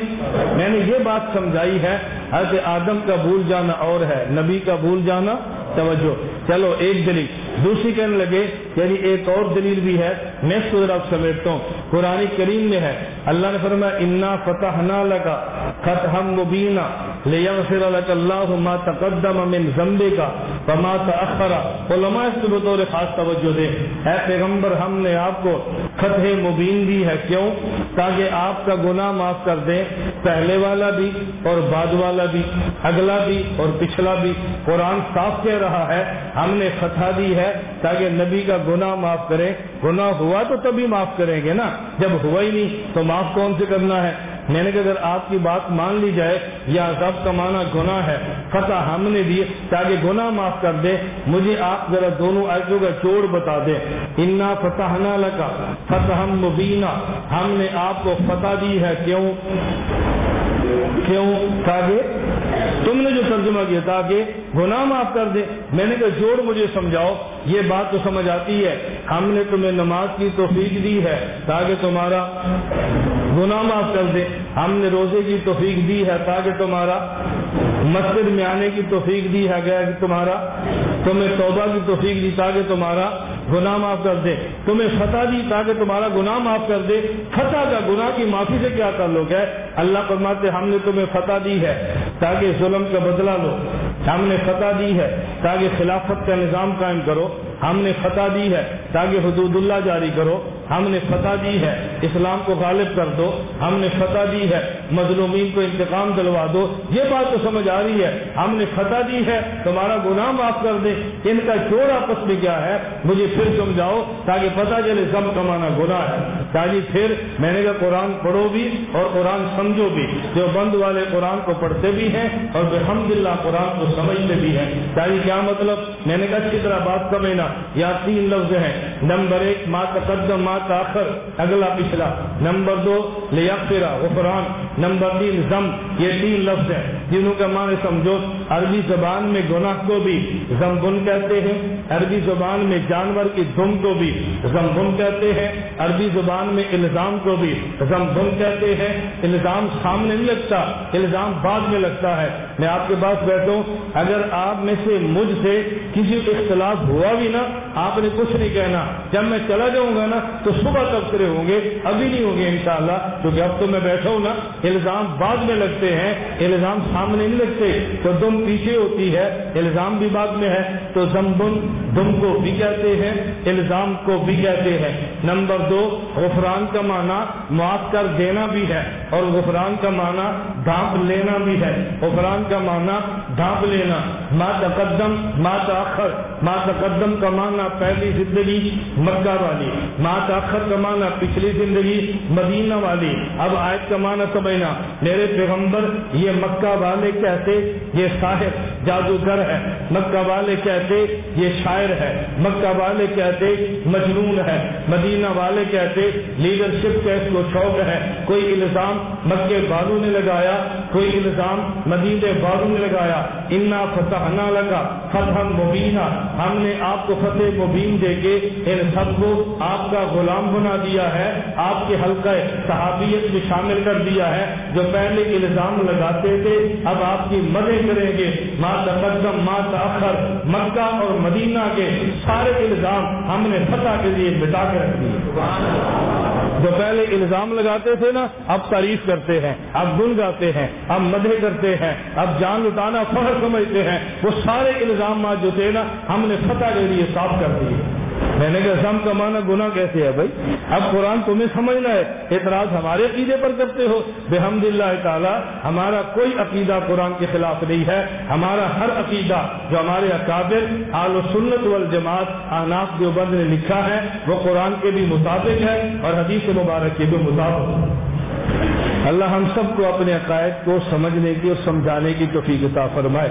میں نے یہ بات سمجھائی ہے، حضرت آدم کا بھول جانا اور ہے، نبی کا بھول جانا، توجہ۔ چلو ایک دلیل۔ دوسری کہنے لگے یعنی ایک اور دلیل بھی ہے، میں اس کو ذرا سمیٹتا ہوں۔ قرآن کریم میں ہے اللہ نے فرمایا، انا فتح نہ لگا خط مبینہ لیغفر لك الله ما تقدم من ذنبك وما تأخر علماء اس کو بطور خاص توجہ دے اے پیغمبر، ہم نے آپ کو فتح مبین دی ہے۔ کیوں؟ تاکہ آپ کا گناہ معاف کر دیں۔ پہلے والا بھی اور بعد والا بھی، اگلا بھی اور پچھلا بھی۔ قرآن صاف کہہ رہا ہے، ہم نے فتح دی ہے تاکہ نبی کا گناہ معاف کریں۔ گناہ ہوا تو تبھی معاف کریں گے نا۔ جب ہوا ہی نہیں تو معاف کون سے کرنا ہے؟ میں نے کہا اگر آپ کی بات مان لی جائے یا سب کا مانا گناہ ہے فتح ہم نے دی تاکہ گناہ معاف کر دے، مجھے آپ ذرا دونوں آیتوں کا چوڑ بتا دیں۔ انا فتح نہ لگا فتح مبینہ ہم نے آپ کو فتح دی ہے کیوں؟ کیوں؟ تاکہ تم نے جو ترجمہ کیا تاکہ گناہ معاف کر دے۔ میں نے کہا جوڑ مجھے سمجھاؤ، یہ بات تو سمجھ آتی ہے۔ ہم نے تمہیں نماز کی توفیق دی ہے تاکہ تمہارا گناہ معاف کر دے۔ ہم نے روزے کی توفیق دی ہے تاکہ تمہارا مسجد میں آنے کی توفیق دی ہے کہ تمہارا تمہیں توبہ کی توفیق دی تاکہ تمہارا گناہ معاف کر دے۔ تمہیں فتح دی تاکہ تمہارا گناہ معاف کر دے۔ فتح کا گناہ کی معافی سے کیا تعلق ہے؟ اللہ فرماتے ہم نے تمہیں فتح دی ہے تاکہ ظلم کا بدلہ لو۔ ہم نے فتح دی ہے تاکہ خلافت کا نظام قائم کرو۔ ہم نے فتح دی ہے، تاکہ حدود اللہ جاری کرو۔ ہم نے فتح دی ہے، اسلام کو غالب کر دو۔ ہم نے فتح دی ہے، مظلومین کو انتقام دلوا دو۔ یہ بات تو سمجھ آ رہی ہے۔ ہم نے فتح دی ہے، تمہارا گناہ معاف کر دے۔ ان کا چور آپس میں کیا ہے؟ مجھے پھر سمجھاؤ تاکہ پتہ چلے ضم کمانا گناہ ہے۔ تاکہ پھر میں نے کہا قرآن پڑھو بھی اور قرآن سمجھو بھی۔ جو بند والے قرآن کو پڑھتے بھی ہیں اور بحمد اللہ قرآن کو سمجھتے بھی ہیں۔ تاکہ کیا مطلب؟ میں نے کہا اچھی طرح بات سمجھنا یا تین لفظ ہیں۔ نمبر ایک ماں تقدم ماں تاخر، اگلا پچھلا۔ نمبر دو لیاقرا غفران۔ نمبر تین زم یہ تین لفظ ہیں جنہوں کا معنی سمجھو، عربی زبان میں گناہ کو بھی زمبن کہتے ہیں، عربی زبان میں جانور کی دم کو بھی زمبن کہتے ہیں، عربی زبان میں الزام کو بھی زمبن کہتے ہیں۔ الزام سامنے نہیں لگتا، الزام بعد میں لگتا ہے۔ میں آپ کے پاس بیٹھوں اگر آپ میں سے مجھ سے کسی کو اختلاف ہوا بھی نا آپ نے کچھ نہیں کہنا۔ جب میں چلا جاؤں گا نا تو صبح تبصرے ہوں گے، ابھی نہیں ہوں گے انشاءاللہ، کیونکہ اب تو میں بیٹھا ہوں نا الزام بعد میں لگتے ہیں، الزام سامنے نہیں لگتے۔ تو دم پیچھے ہوتی ہے، الزام بھی بعد میں ہے۔ تو زمبن دم کو بھی کہتے ہیں، الزام کو بھی کہتے ہیں۔ نمبر دو، غفران کا معنی معاف کر دینا بھی ہے، اور غفران کا معنی ڈھانپ لینا بھی ہے۔ غفران کا معنی ڈھانپ لینا۔ ما تقدم، ما تاخر ما تقدم کا معنی پہلی زندگی مکہ والی، ما تاخر کا معنی پچھلی زندگی مدینہ والی۔ اب آیت کا معنی سمجھنا، میرے پیغمبر، یہ مکہ والے کہتے، یہ صاحب جادوگر ہے۔ مکہ والے کہتے، یہ شاعر ہے۔ مکہ والے کہتے، مجنون ہے۔ مدینہ والے کہتے لیڈرشپ کا اس کو شوق ہے۔ کوئی الزام مکے بالو نے لگایا، کوئی الزام مدینے بالو نے لگایا۔ انا فتح نہ لگا فتح مبینہ، ہم نے آپ کو فتح مبین دے کے ان سب کو آپ کا غلام بنا دیا ہے، آپ کے حلقہ صحابیت میں شامل کر دیا ہے جو پہلے الزام لگاتے تھے، اب آپ کی مدد کریں گے۔ ماں تقدم ماں تاخر مکہ اور مدینہ کے سارے الزام ہم نے فتح کے لیے بتا کے رکھ دیے۔ جو پہلے الزام لگاتے تھے نا، اب تعریف کرتے ہیں، اب گن گاتے ہیں، اب مدح کرتے ہیں، اب جان لٹانا، فخر سمجھتے ہیں۔ وہ سارے الزامات جو تھے نا ہم نے فتح کے لیے صاف کر دیے میں نے کہا، سم کا مانا گنا کیسے ہے بھائی؟ اب قرآن تمہیں سمجھنا ہے، اعتراض ہمارے عقیدے پر کرتے ہو۔ بحمد اللہ تعالیٰ، ہمارا کوئی عقیدہ قرآن کے خلاف نہیں ہے۔ ہمارا ہر عقیدہ جو ہمارے اکابر، آل و سنت والجماعت احناف دیوبند نے لکھا ہے، وہ قرآن کے بھی مطابق ہے اور حدیث مبارک کے بھی مطابق اللہ ہم سب کو اپنے عقائد کو سمجھنے کی اور سمجھانے کی توفیق عطا فرمائے۔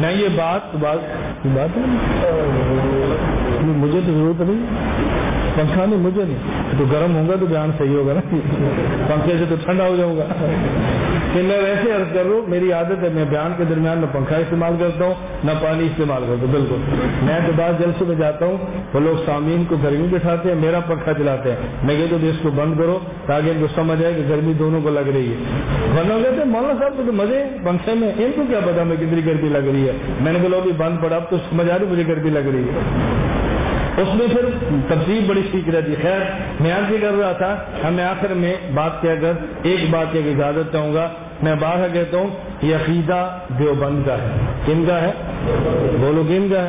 نہ یہ بات بات, بات ہے۔ مجھے تو ضرورت نہیں۔ پنکھا نہیں، مجھے نہیں۔ تو گرم ہوں گا تو بیان صحیح ہوگا نا۔ پنکھے سے تو ٹھنڈا ہو جاؤں گا۔ کہ میں ویسے عرض کر رہا ہوں، میری عادت ہے، میں بیان کے درمیان میں پنکھا استعمال کرتا ہوں، نہ پانی استعمال کرتا ہوں۔ بالکل۔ میں تو بعض جلسے میں جاتا ہوں، وہ لوگ سامعین کو گرمی بٹھاتے ہیں، میرا پنکھا چلاتے ہیں۔ میں کہتا ہوں اس کو بند کرو تاکہ ان کو سمجھ آئے کہ گرمی دونوں کو لگ رہی ہے۔ ورنہ کہتے ہیں، مولانا صاحب کو تو مزے پنکھے میں ان کو کیا پتا میں کتنی گرمی لگ رہی ہے؟ میں نے بولا ابھی بند پڑا، اب تو سمجھ آ رہی مجھے گرمی لگ رہی ہے۔ اس میں پھر تبدیل بڑی ٹھیک رہتی۔ خیر، میں آج یہ کر رہا تھا ہمیں آخر میں بات کیا کر ایک بات کی اجازت چاہوں گا، میں باہر کہتا ہوں، یہ عقیدہ دیوبند کا ہے۔ کن کا ہے؟ بولو کن کا ہے؟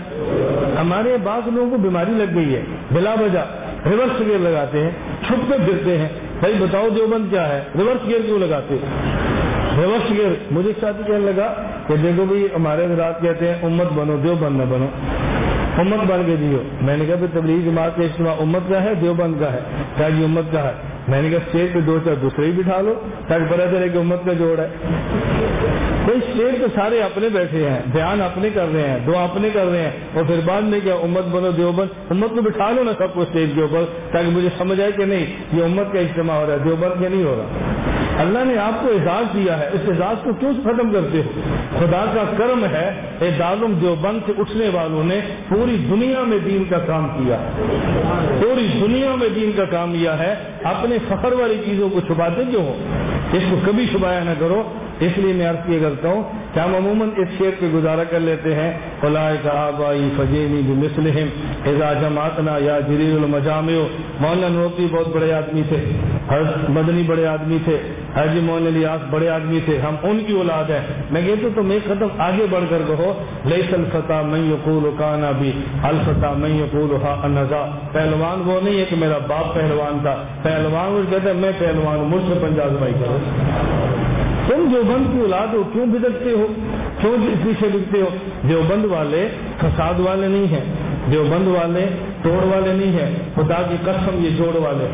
ہمارے بعض لوگوں کو بیماری لگ گئی ہے، بلا وجہ ریورس گیئر لگاتے ہیں چھپ کے پھرتے ہیں۔ بھائی بتاؤ دیوبند کیا ہے؟ ریورس گیئر کیوں لگاتے ریورس گیئر، مجھے ساتھ کہنے لگا کہ دیکھو بھائی، ہمارے رات کہتے ہیں، امت بنو، دیوبند نہ بنو۔ امت بن کے دیو۔ میں نے کہا پھر تبلیغ جماعت کا اجتماع امت کا ہے، دیوبند کا ہے کیا جی امت کا ہے۔ میں نے کہا اسٹیج پہ دو چار دوسرے ہی بٹھا لو، تاکہ پتا چلے کہ امت کا جوڑ ہے۔ بھائی اسٹیج پہ سارے اپنے بیٹھے ہیں، بیان اپنے کر رہے ہیں دو اپنے کر رہے ہیں۔ اور پھر بعد میں کیا امت بنو، دیوبند، امت کو بٹھا لو نا سب کو اسٹیج کے اوپر، تاکہ مجھے سمجھ آئے کہ نہیں، یہ امت کا اجتماع ہو رہا ہے، دیوبند کے نہیں ہو رہا۔ اللہ نے آپ کو اعزاز دیا ہے، اس اعزاز کو کیوں ختم کرتے ہو؟ خدا کا کرم ہے، اے جو دیوبند سے اٹھنے والوں نے پوری دنیا میں دین کا کام کیا۔ پوری دنیا میں دین کا کام کیا ہے، اپنے فخر والی چیزوں کو چھپاتے کیوں ہو اس کو کبھی چھپایا نہ کرو۔ اس لیے میں عرض یہ کرتا ہوں کہ ہم عموماً اس شعر پہ گزارا کر لیتے ہیں فلاح کا آبائی فجینی بسلم اعزاز ماتنا یا جریل المجام مولانا نوتی بہت بڑے آدمی تھے، حضرت مدنی بڑے آدمی تھے حجی مون الیاس بڑے آدمی تھے، ہم ان کی اولاد ہیں۔ میں کہتا ہوں تو میں ختم آگے بڑھ کر کہو لئی الفتح میں یقول کانا بھی الفتح میں یقول ہا انزا. پہلوان وہ نہیں ہے کہ میرا باپ پہلوان تھا، پہلوان وہ کہتا ہے، میں پہلوان ہوں، مجھ سے پنجاب بھائی کرو. تم جو بند کی اولاد ہو، کیوں بدکتے ہو؟ کیوں پیچھے لکھتے ہو؟ جو بند والے فساد والے نہیں ہیں۔ جو بند والے توڑ والے نہیں ہیں۔ خدا کی قسم یہ جوڑ والے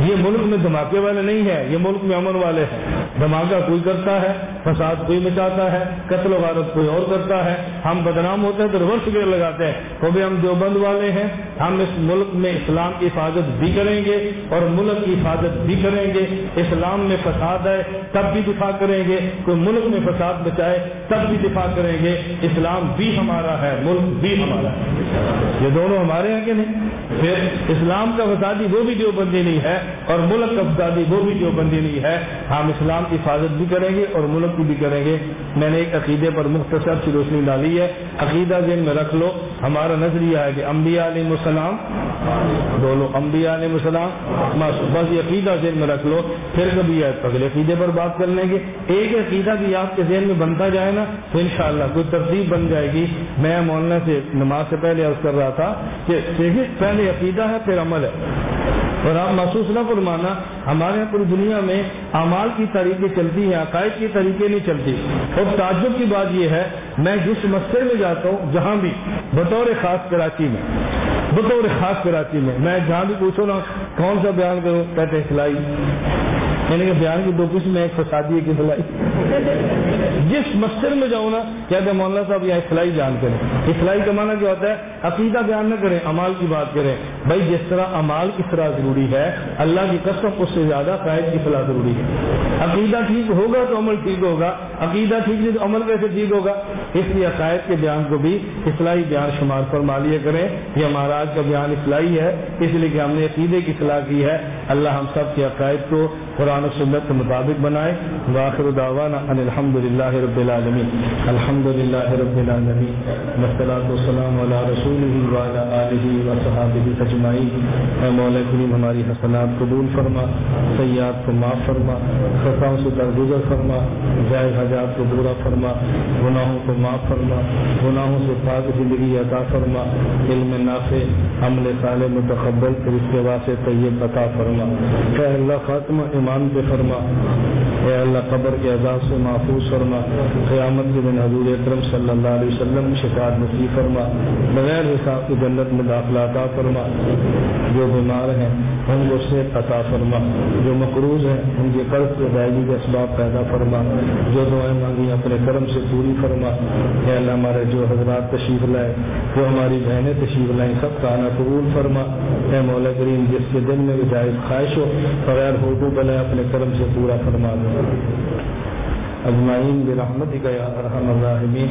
یہ ملک میں دھماکے والے نہیں ہیں، یہ ملک میں امن والے ہیں۔ دھماکہ کوئی کرتا ہے، فساد کوئی مچاتا ہے، قتل و غارت کوئی اور کرتا ہے۔ ہم بدنام ہوتے ہیں تو ریورس گیئر لگاتے ہیں۔ وہ بھی ہم دیوبند والے ہیں۔ ہم اس ملک میں اسلام کی حفاظت بھی کریں گے اور ملک کی حفاظت بھی کریں گے۔ اسلام میں فساد ہے، تب بھی دفاع کریں گے۔ کوئی ملک میں فساد بچائے تب بھی دفاع کریں گے۔ اسلام بھی ہمارا ہے، ملک بھی ہمارا ہے۔ یہ دونوں ہمارے ہیں کہ نہیں؟ پھر اسلام کا فسادی وہ بھی دیوبندی نہیں ہے اور ملک کا فسادی وہ بھی دیوبندی نہیں ہے۔ ہم اسلام کی حفاظت بھی کریں گے اور ملک کی بھی کریں گے۔ میں نے ایک عقیدے پر مختصر سی روشنی ڈالی ہے۔ عقیدہ ذہن میں رکھ لو۔ ہمارا نظریہ ہے کہ انبیاء علیہ السلام دونوں انبیاء علیہ السلام۔ بس یہ عقیدہ ذہن میں رکھ لو۔ پھر کبھی اگلے عقیدے پر بات کر لیں گے۔ ایک عقیدہ بھی آپ کے ذہن میں بنتا جائے نا، تو انشاءاللہ کوئی ترتیب بن جائے گی۔ میں مولنا سے نماز سے پہلے عرض کر رہا تھا کہ پہلے عقیدہ ہے، پھر عمل ہے۔ اور آپ محسوس نہ فرمانا، ہمارے یہاں پوری دنیا میں اعمال کی طریقے چلتی ہیں، عقائد کی طریقے نہیں چلتی۔ اور تعجب کی بات یہ ہے، میں جس مسئلے میں جاتا ہوں، جہاں بھی، بطور خاص کراچی میں، بطور خاص کراچی میں میں جہاں بھی پوچھو نا، کون سا بیان کروں کہتے سلائی۔ یعنی میں نے کہا بیان کی دو قسم میں ایک فسادی ہے کہ سلائی جس مسجد میں جاؤں نا کہتے مولانا صاحب یہاں اخلائی بیان کریں۔ اخلائی کا معنی کیا ہوتا ہے؟ عقیدہ بیان نہ کریں امال کی بات کریں۔ بھائی، جس طرح امال کس طرح ضروری ہے، اللہ کی قسم اس سے زیادہ قائد کی صلاح ضروری ہے۔ عقیدہ ٹھیک ہوگا تو عمل ٹھیک ہوگا، عقیدہ ٹھیک نہیں تو عمل کیسے ٹھیک ہوگا۔ اس لیے عقائد کے بیان کو بھی اصلاحی بیان شمار فرما لیے کریں۔ یہ ہمارا آج کا بیان اصلاحی ہے، اس لیے کہ ہم نے عقیدے کی اصلاح کی ہے۔ اللہ ہم سب کے عقائد کو قرآن و سنت کے مطابق بنائے۔ واخر دعوانا ان الحمد للہ رب العالمین الحمد للہ رب العالمین وسلاۃ والسلام علی رسول وعلى آلہ وصحابہ اجمعین اے مولا کریم ہماری حسنات قبول فرما، سیاد کو معاف فرما، خطاؤں سے درگزر فرما، جائز حجات کو پورا فرما، گناہوں کو معاف فرما، گناہوں سے پاک زندگی عطا فرما، علم نافع، عمل صالح، متقبل پھر اس کے واسطے طیب عطا فرما۔ اے اللہ خاتمہ ایمان پہ فرما۔ اے اللہ قبر کے عذاب سے محفوظ فرما۔ قیامت کے دن حضور اکرم صلی اللہ علیہ وسلم شفاعت نصیب فرما۔ بغیر حساب کی جنت میں داخلہ عطا فرما۔ جو بیمار ہیں، ان کو صحت عطا فرما۔ جو مقروض ہیں، ان کے قرض کی ادائیگی کے اسباب پیدا فرما۔ جو دعائیں مانگی، اپنے کرم سے پوری فرما۔ اے اللہ، ہمارے جو حضرات تشریف لائے، جو ہماری بہنیں تشریف لائیں، سب کا آنا قبول فرما۔ اے مولا کریم، جس کے دل میں بھی جائز خواہش ہو، بغیر ہوٹو بنائے اپنے کرم سے پورا فرما دو اجمعین برحمتک یا ارحم الراحمین